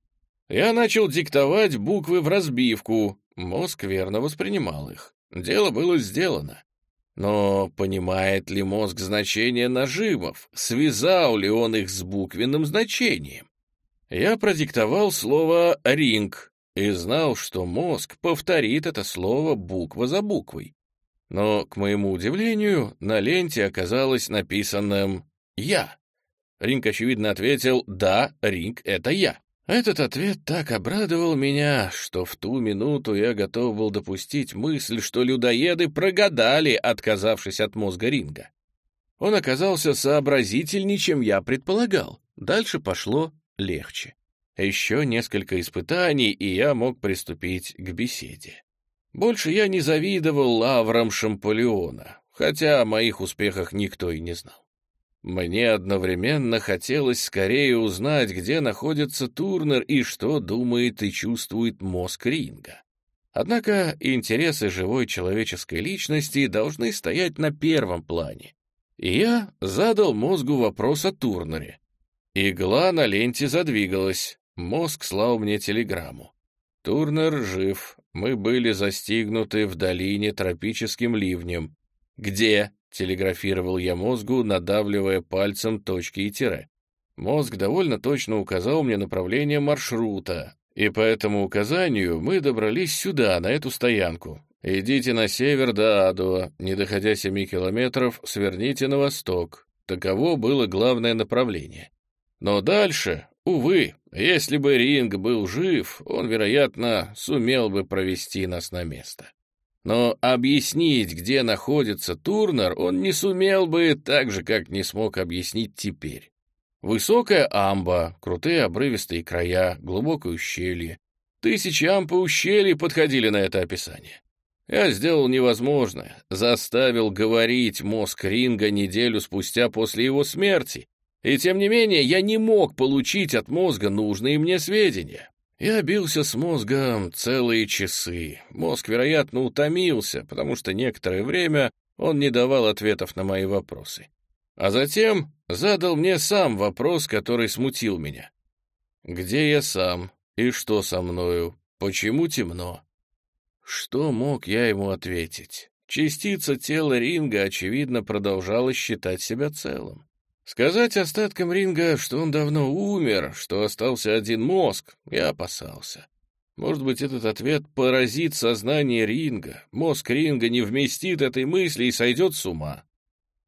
Я начал диктовать буквы в разбивку, мозг верно воспринимал их. Дело было сделано. Но понимает ли мозг значение нажимов? Связал ли он их с буквенным значением? Я продиктовал слово «ринг», и знал, что мозг повторит это слово буква за буквой. Но, к моему удивлению, на ленте оказалось написанным «Я». Ринг, очевидно, ответил «Да, Ринг, это я». Этот ответ так обрадовал меня, что в ту минуту я готов был допустить мысль, что людоеды прогадали, отказавшись от мозга Ринга. Он оказался сообразительнее, чем я предполагал. Дальше пошло легче. Еще несколько испытаний, и я мог приступить к беседе. Больше я не завидовал лаврам Шамполеона, хотя о моих успехах никто и не знал. Мне одновременно хотелось скорее узнать, где находится Турнер и что думает и чувствует мозг Ринга. Однако интересы живой человеческой личности должны стоять на первом плане. И я задал мозгу вопрос о Турнере. Игла на ленте задвигалась. Мозг слал мне телеграмму. Турнер жив, мы были застигнуты в долине тропическим ливнем. «Где?» — телеграфировал я мозгу, надавливая пальцем точки и тире. Мозг довольно точно указал мне направление маршрута, и по этому указанию мы добрались сюда, на эту стоянку. Идите на север до Адуа, не доходя семи километров, сверните на восток. Таково было главное направление. Но дальше Увы, если бы Ринг был жив, он, вероятно, сумел бы провести нас на место. Но объяснить, где находится Турнер, он не сумел бы так же, как не смог объяснить теперь. Высокая амба, крутые обрывистые края, глубокое ущелье. Тысячи амп и ущелий подходили на это описание. Я сделал невозможное, заставил говорить мозг Ринга неделю спустя после его смерти, и тем не менее я не мог получить от мозга нужные мне сведения. Я бился с мозгом целые часы. Мозг, вероятно, утомился, потому что некоторое время он не давал ответов на мои вопросы. А затем задал мне сам вопрос, который смутил меня. Где я сам? И что со мною? Почему темно? Что мог я ему ответить? Частица тела Ринга, очевидно, продолжала считать себя целым. Сказать остаткам ринга, что он давно умер, что остался один мозг, я опасался. Может быть, этот ответ поразит сознание ринга, мозг ринга не вместит этой мысли и сойдет с ума.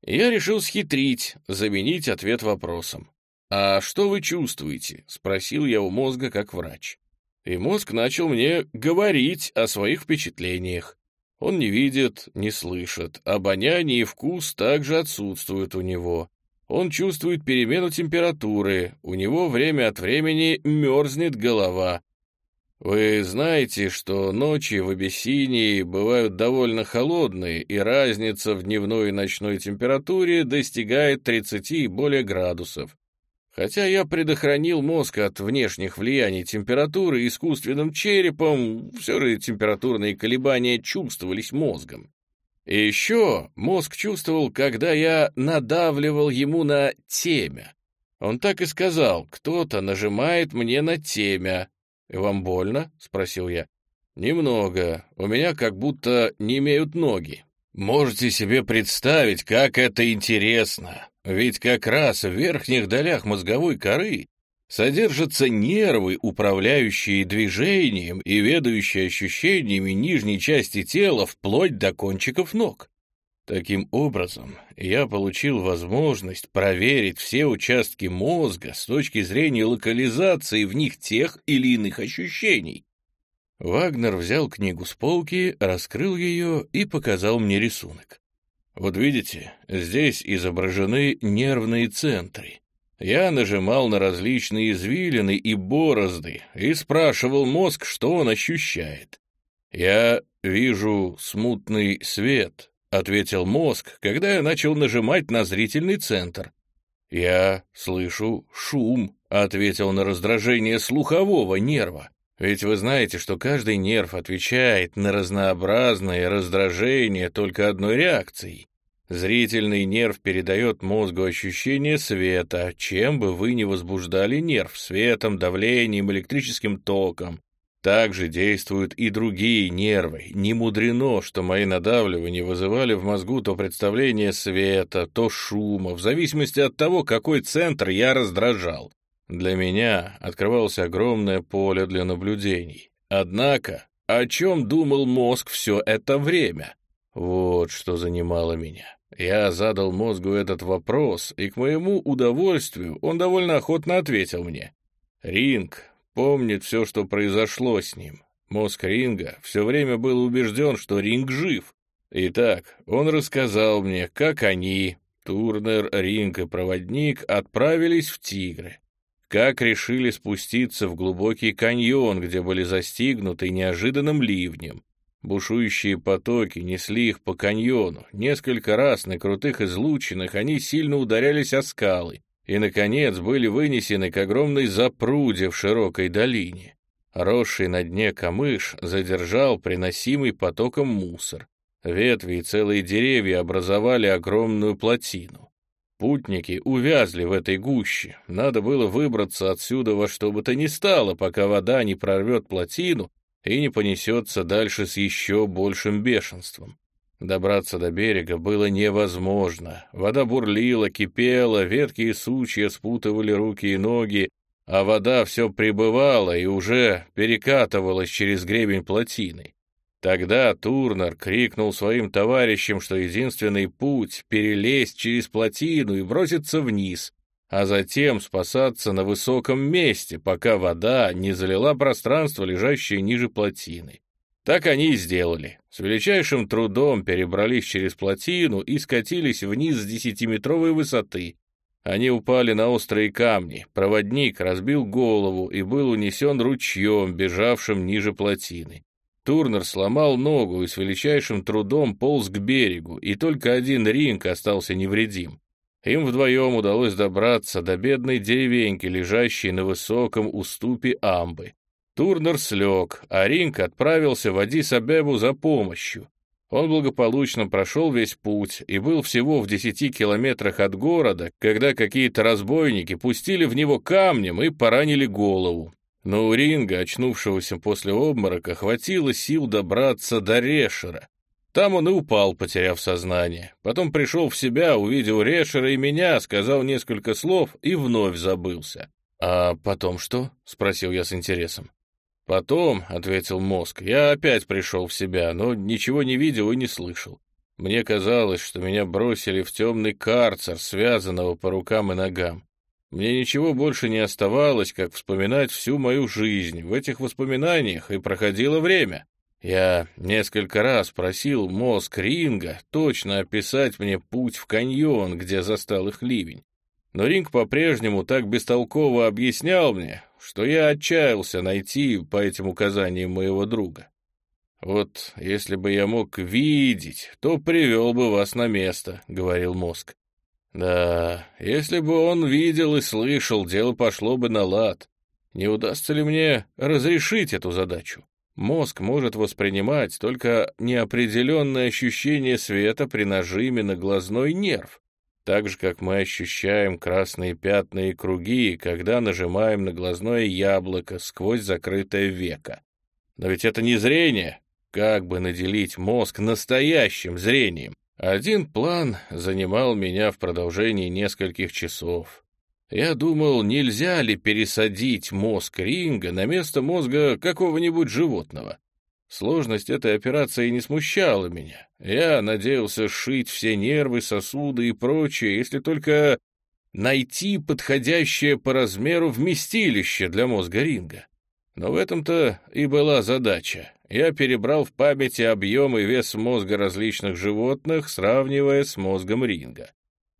Я решил схитрить, заменить ответ вопросом. «А что вы чувствуете?» — спросил я у мозга как врач. И мозг начал мне говорить о своих впечатлениях. Он не видит, не слышит, обоняние и вкус также отсутствуют у него. Он чувствует перемену температуры, у него время от времени мерзнет голова. Вы знаете, что ночи в Абиссинии бывают довольно холодные, и разница в дневной и ночной температуре достигает 30 и более градусов. Хотя я предохранил мозг от внешних влияний температуры искусственным черепом, все же температурные колебания чувствовались мозгом. И еще мозг чувствовал, когда я надавливал ему на темя. Он так и сказал, кто-то нажимает мне на темя. «Вам больно?» — спросил я. «Немного. У меня как будто не имеют ноги». Можете себе представить, как это интересно. Ведь как раз в верхних долях мозговой коры содержатся нервы, управляющие движением и ведающие ощущениями нижней части тела вплоть до кончиков ног. Таким образом, я получил возможность проверить все участки мозга с точки зрения локализации в них тех или иных ощущений. Вагнер взял книгу с полки, раскрыл ее и показал мне рисунок. Вот видите, здесь изображены нервные центры. Я нажимал на различные извилины и борозды и спрашивал мозг, что он ощущает. «Я вижу смутный свет», — ответил мозг, когда я начал нажимать на зрительный центр. «Я слышу шум», — ответил на раздражение слухового нерва. Ведь вы знаете, что каждый нерв отвечает на разнообразные раздражения только одной реакцией. Зрительный нерв передает мозгу ощущение света, чем бы вы ни возбуждали нерв, светом, давлением, электрическим током. Также действуют и другие нервы. Не мудрено, что мои надавливания вызывали в мозгу то представление света, то шума, в зависимости от того, какой центр я раздражал. Для меня открывалось огромное поле для наблюдений. Однако, о чем думал мозг все это время? Вот что занимало меня. Я задал мозгу этот вопрос, и к моему удовольствию он довольно охотно ответил мне. Ринг помнит все, что произошло с ним. Мозг Ринга все время был убежден, что Ринг жив. Итак, он рассказал мне, как они, Турнер, Ринг и Проводник, отправились в Тигры как решили спуститься в глубокий каньон, где были застигнуты неожиданным ливнем. Бушующие потоки несли их по каньону. Несколько раз на крутых излучинах они сильно ударялись о скалы и, наконец, были вынесены к огромной запруде в широкой долине. Росший на дне камыш задержал приносимый потоком мусор. Ветви и целые деревья образовали огромную плотину. Путники увязли в этой гуще. Надо было выбраться отсюда во что бы то ни стало, пока вода не прорвет плотину и не понесется дальше с еще большим бешенством. Добраться до берега было невозможно. Вода бурлила, кипела, ветки и сучья спутывали руки и ноги, а вода все прибывала и уже перекатывалась через гребень плотины. Тогда Турнер крикнул своим товарищам, что единственный путь — перелезть через плотину и броситься вниз, а затем спасаться на высоком месте, пока вода не залила пространство, лежащее ниже плотины. Так они и сделали. С величайшим трудом перебрались через плотину и скатились вниз с десятиметровой высоты. Они упали на острые камни, проводник разбил голову и был унесен ручьем, бежавшим ниже плотины. Турнер сломал ногу и с величайшим трудом полз к берегу, и только один ринг остался невредим. Им вдвоем удалось добраться до бедной деревеньки, лежащей на высоком уступе Амбы. Турнер слег, а Ринг отправился в Адис-Абебу за помощью. Он благополучно прошел весь путь и был всего в десяти километрах от города, когда какие-то разбойники пустили в него камнем и поранили голову. Но у Ринга, очнувшегося после обморока, хватило сил добраться до Решера. Там он и упал, потеряв сознание. Потом пришел в себя, увидел Решера и меня, сказал несколько слов и вновь забылся. «А потом что?» — спросил я с интересом. «Потом», — ответил мозг, — «я опять пришел в себя, но ничего не видел и не слышал. Мне казалось, что меня бросили в темный карцер, связанного по рукам и ногам. Мне ничего больше не оставалось, как вспоминать всю мою жизнь. В этих воспоминаниях и проходило время. Я несколько раз просил мозг Ринга точно описать мне путь в каньон, где застал их ливень. Но Ринг по-прежнему так бестолково объяснял мне, что я отчаялся найти по этим указаниям моего друга. «Вот если бы я мог видеть, то привел бы вас на место», — говорил мозг. «Да, если бы он видел и слышал, дело пошло бы на лад. Не удастся ли мне разрешить эту задачу? Мозг может воспринимать только неопределенное ощущение света при нажиме на глазной нерв, так же, как мы ощущаем красные пятна и круги, когда нажимаем на глазное яблоко сквозь закрытое веко. Но ведь это не зрение, как бы наделить мозг настоящим зрением? Один план занимал меня в продолжении нескольких часов. Я думал, нельзя ли пересадить мозг ринга на место мозга какого-нибудь животного. Сложность этой операции не смущала меня. Я надеялся сшить все нервы, сосуды и прочее, если только найти подходящее по размеру вместилище для мозга ринга. Но в этом-то и была задача. Я перебрал в памяти объем и вес мозга различных животных, сравнивая с мозгом ринга.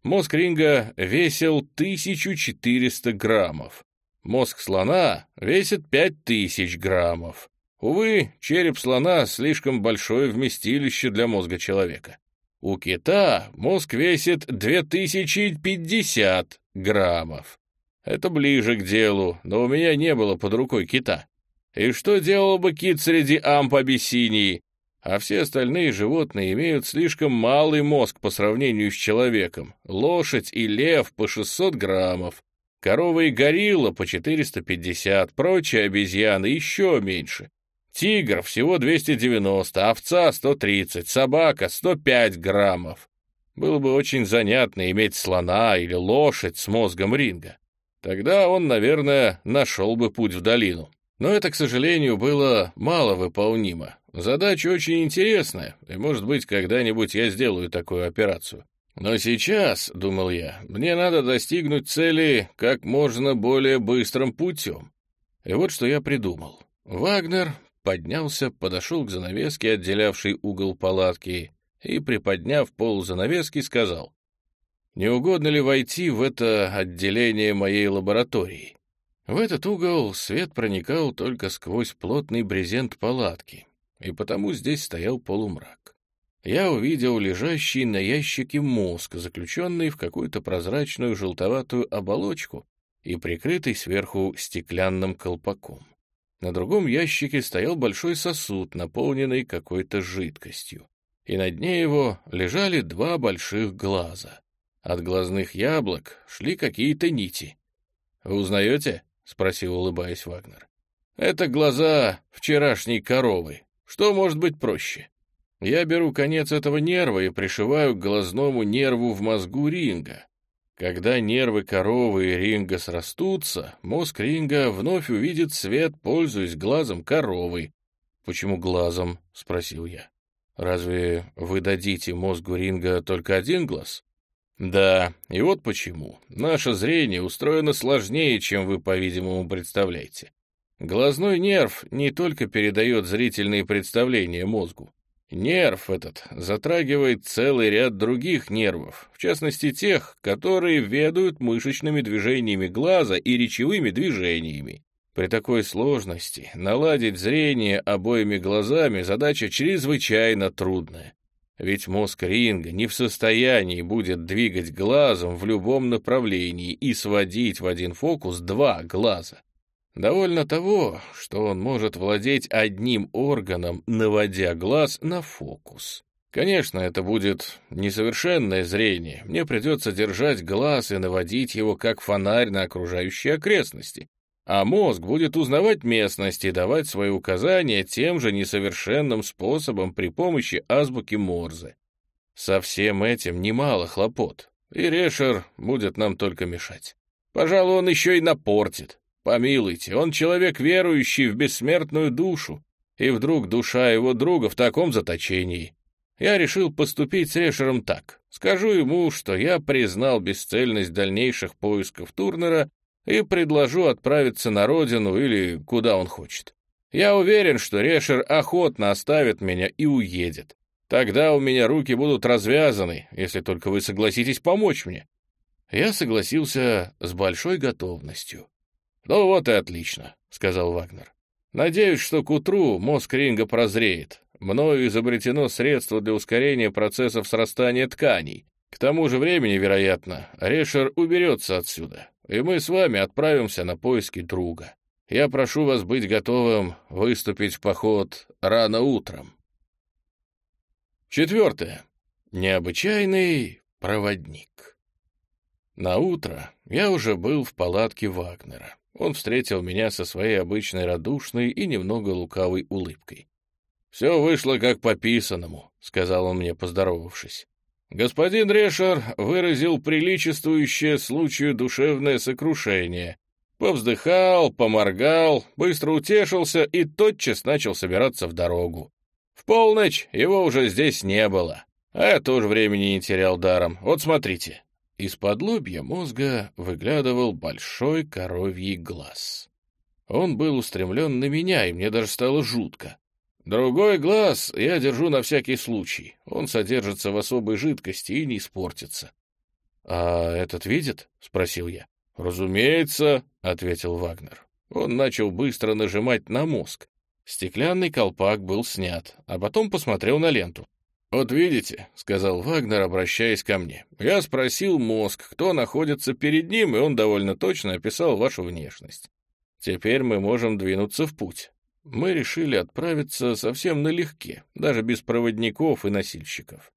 Мозг ринга весил 1400 граммов. Мозг слона весит 5000 граммов. Увы, череп слона слишком большое вместилище для мозга человека. У кита мозг весит 2050 граммов. Это ближе к делу, но у меня не было под рукой кита. И что делал бы кит среди амп Абиссинии? А все остальные животные имеют слишком малый мозг по сравнению с человеком. Лошадь и лев по 600 граммов, корова и горилла по 450, прочие обезьяны еще меньше. Тигр всего 290, овца 130, собака 105 граммов. Было бы очень занятно иметь слона или лошадь с мозгом ринга. Тогда он, наверное, нашел бы путь в долину. Но это, к сожалению, было мало выполнимо. Задача очень интересная, и, может быть, когда-нибудь я сделаю такую операцию. Но сейчас, — думал я, — мне надо достигнуть цели как можно более быстрым путем. И вот что я придумал. Вагнер поднялся, подошел к занавеске, отделявшей угол палатки, и, приподняв пол занавески, сказал, не угодно ли войти в это отделение моей лаборатории? В этот угол свет проникал только сквозь плотный брезент палатки, и потому здесь стоял полумрак. Я увидел лежащий на ящике мозг, заключенный в какую-то прозрачную желтоватую оболочку и прикрытый сверху стеклянным колпаком. На другом ящике стоял большой сосуд, наполненный какой-то жидкостью, и на дне его лежали два больших глаза — от глазных яблок шли какие-то нити. «Вы узнаете?» — спросил, улыбаясь Вагнер. «Это глаза вчерашней коровы. Что может быть проще? Я беру конец этого нерва и пришиваю к глазному нерву в мозгу ринга. Когда нервы коровы и ринга срастутся, мозг ринга вновь увидит свет, пользуясь глазом коровы. «Почему глазом?» — спросил я. «Разве вы дадите мозгу ринга только один глаз?» Да, и вот почему. Наше зрение устроено сложнее, чем вы, по-видимому, представляете. Глазной нерв не только передает зрительные представления мозгу. Нерв этот затрагивает целый ряд других нервов, в частности тех, которые ведают мышечными движениями глаза и речевыми движениями. При такой сложности наладить зрение обоими глазами задача чрезвычайно трудная. Ведь мозг ринга не в состоянии будет двигать глазом в любом направлении и сводить в один фокус два глаза. Довольно того, что он может владеть одним органом, наводя глаз на фокус. Конечно, это будет несовершенное зрение. Мне придется держать глаз и наводить его как фонарь на окружающие окрестности. а мозг будет узнавать местность и давать свои указания тем же несовершенным способом при помощи азбуки Морзе. Со всем этим немало хлопот, и Решер будет нам только мешать. Пожалуй, он еще и напортит. Помилуйте, он человек, верующий в бессмертную душу, и вдруг душа его друга в таком заточении. Я решил поступить с Решером так. Скажу ему, что я признал бесцельность дальнейших поисков Турнера и предложу отправиться на родину или куда он хочет. Я уверен, что Решер охотно оставит меня и уедет. Тогда у меня руки будут развязаны, если только вы согласитесь помочь мне. Я согласился с большой готовностью. «Ну вот и отлично», — сказал Вагнер. «Надеюсь, что к утру мозг ринга прозреет. Мною изобретено средство для ускорения процессов срастания тканей. К тому же времени, вероятно, Решер уберется отсюда, и мы с вами отправимся на поиски друга. Я прошу вас быть готовым выступить в поход рано утром». Четвертое. Необычайный проводник. На утро я уже был в палатке Вагнера. Он встретил меня со своей обычной радушной и немного лукавой улыбкой. «Все вышло как по писанному», — сказал он мне, поздоровавшись. Господин Решер выразил приличествующее случаю душевное сокрушение. Повздыхал, поморгал, быстро утешился и тотчас начал собираться в дорогу. В полночь его уже здесь не было. А я тоже времени не терял даром. Вот смотрите. Из-под лобья мозга выглядывал большой коровий глаз. Он был устремлен на меня, и мне даже стало жутко. Другой глаз я держу на всякий случай. Он содержится в особой жидкости и не испортится. — А этот видит? — спросил я. — Разумеется, — ответил Вагнер. Он начал быстро нажимать на мозг. Стеклянный колпак был снят, а потом посмотрел на ленту. «Вот видите», — сказал Вагнер, обращаясь ко мне, — «я спросил мозг, кто находится перед ним, и он довольно точно описал вашу внешность. Теперь мы можем двинуться в путь мы решили отправиться совсем налегке, даже без проводников и носильщиков.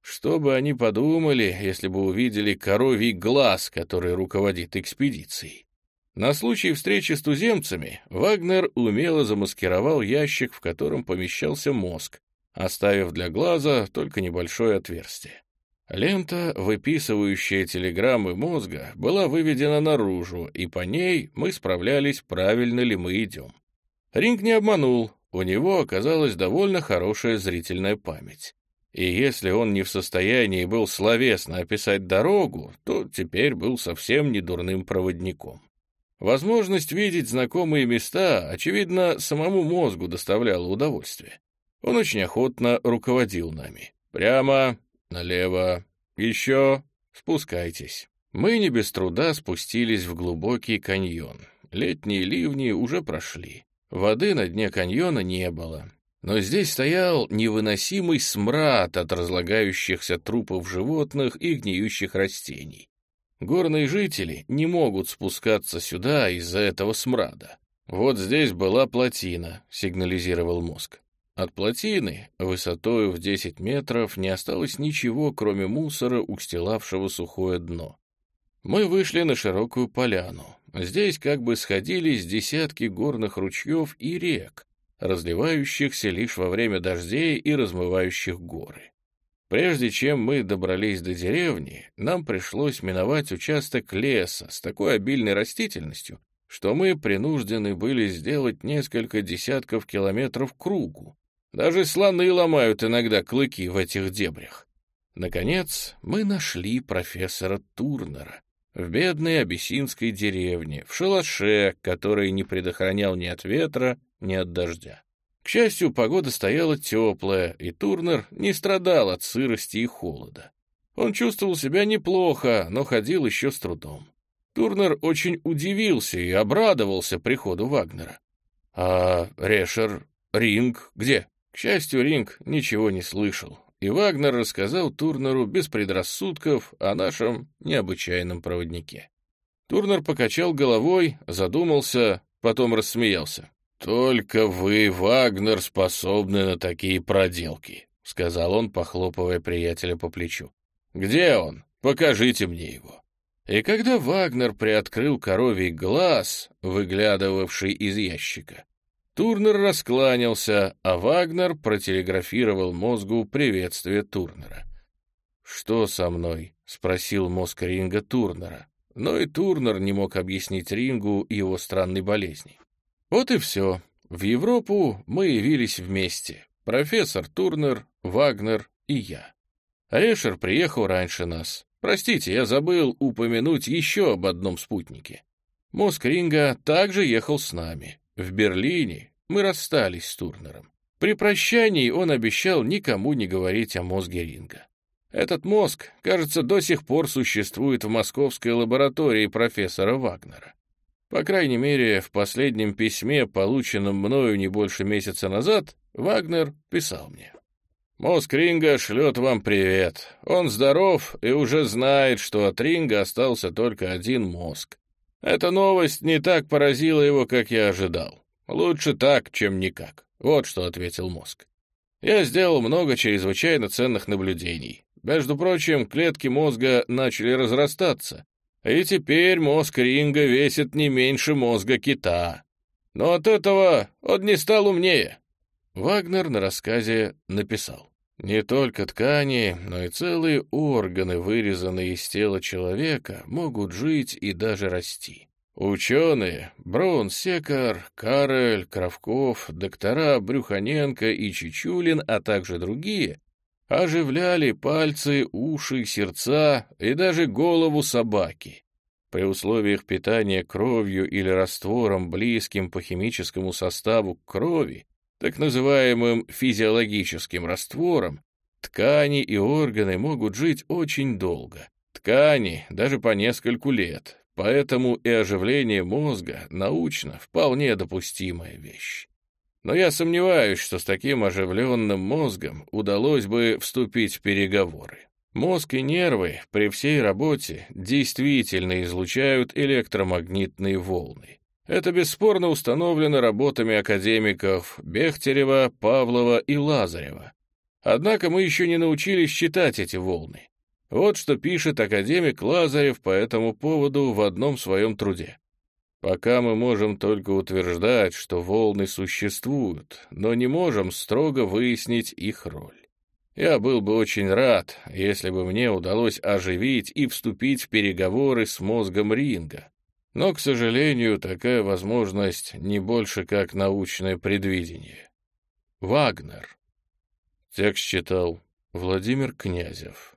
Что бы они подумали, если бы увидели коровий глаз, который руководит экспедицией? На случай встречи с туземцами Вагнер умело замаскировал ящик, в котором помещался мозг, оставив для глаза только небольшое отверстие. Лента, выписывающая телеграммы мозга, была выведена наружу, и по ней мы справлялись, правильно ли мы идем. Ринг не обманул, у него оказалась довольно хорошая зрительная память. И если он не в состоянии был словесно описать дорогу, то теперь был совсем не дурным проводником. Возможность видеть знакомые места, очевидно, самому мозгу доставляла удовольствие. Он очень охотно руководил нами. Прямо, налево, еще, спускайтесь. Мы не без труда спустились в глубокий каньон. Летние ливни уже прошли. Воды на дне каньона не было. Но здесь стоял невыносимый смрад от разлагающихся трупов животных и гниющих растений. Горные жители не могут спускаться сюда из-за этого смрада. Вот здесь была плотина, сигнализировал мозг. От плотины, высотою в 10 метров, не осталось ничего, кроме мусора, устилавшего сухое дно. Мы вышли на широкую поляну. Здесь как бы сходились десятки горных ручьев и рек, разливающихся лишь во время дождей и размывающих горы. Прежде чем мы добрались до деревни, нам пришлось миновать участок леса с такой обильной растительностью, что мы принуждены были сделать несколько десятков километров кругу. Даже слоны ломают иногда клыки в этих дебрях. Наконец, мы нашли профессора Турнера, в бедной абиссинской деревне, в шалаше, который не предохранял ни от ветра, ни от дождя. К счастью, погода стояла теплая, и Турнер не страдал от сырости и холода. Он чувствовал себя неплохо, но ходил еще с трудом. Турнер очень удивился и обрадовался приходу Вагнера. «А Решер, Ринг где?» К счастью, Ринг ничего не слышал и Вагнер рассказал Турнеру без предрассудков о нашем необычайном проводнике. Турнер покачал головой, задумался, потом рассмеялся. «Только вы, Вагнер, способны на такие проделки», — сказал он, похлопывая приятеля по плечу. «Где он? Покажите мне его». И когда Вагнер приоткрыл коровий глаз, выглядывавший из ящика, Турнер раскланялся, а Вагнер протелеграфировал мозгу приветствие Турнера. «Что со мной?» — спросил мозг Ринга Турнера. Но и Турнер не мог объяснить Рингу его странной болезни. Вот и все. В Европу мы явились вместе. Профессор Турнер, Вагнер и я. Решер приехал раньше нас. Простите, я забыл упомянуть еще об одном спутнике. Мозг Ринга также ехал с нами. В Берлине мы расстались с Турнером. При прощании он обещал никому не говорить о мозге Ринга. Этот мозг, кажется, до сих пор существует в московской лаборатории профессора Вагнера. По крайней мере, в последнем письме, полученном мною не больше месяца назад, Вагнер писал мне. Мозг Ринга шлет вам привет. Он здоров и уже знает, что от Ринга остался только один мозг. Эта новость не так поразила его, как я ожидал. Лучше так, чем никак. Вот что ответил мозг. Я сделал много чрезвычайно ценных наблюдений. Между прочим, клетки мозга начали разрастаться, и теперь мозг Ринга весит не меньше мозга кита. Но от этого он не стал умнее. Вагнер на рассказе написал. Не только ткани, но и целые органы, вырезанные из тела человека, могут жить и даже расти. Ученые — Брон, Секар, Карель, Кравков, доктора Брюханенко и Чичулин, а также другие — оживляли пальцы, уши, сердца и даже голову собаки. При условиях питания кровью или раствором, близким по химическому составу к крови, так называемым физиологическим раствором, ткани и органы могут жить очень долго. Ткани даже по нескольку лет, поэтому и оживление мозга научно вполне допустимая вещь. Но я сомневаюсь, что с таким оживленным мозгом удалось бы вступить в переговоры. Мозг и нервы при всей работе действительно излучают электромагнитные волны. Это бесспорно установлено работами академиков Бехтерева, Павлова и Лазарева. Однако мы еще не научились считать эти волны. Вот что пишет академик Лазарев по этому поводу в одном своем труде. Пока мы можем только утверждать, что волны существуют, но не можем строго выяснить их роль. Я был бы очень рад, если бы мне удалось оживить и вступить в переговоры с мозгом Ринга, но, к сожалению, такая возможность не больше как научное предвидение. Вагнер. Текст читал Владимир Князев.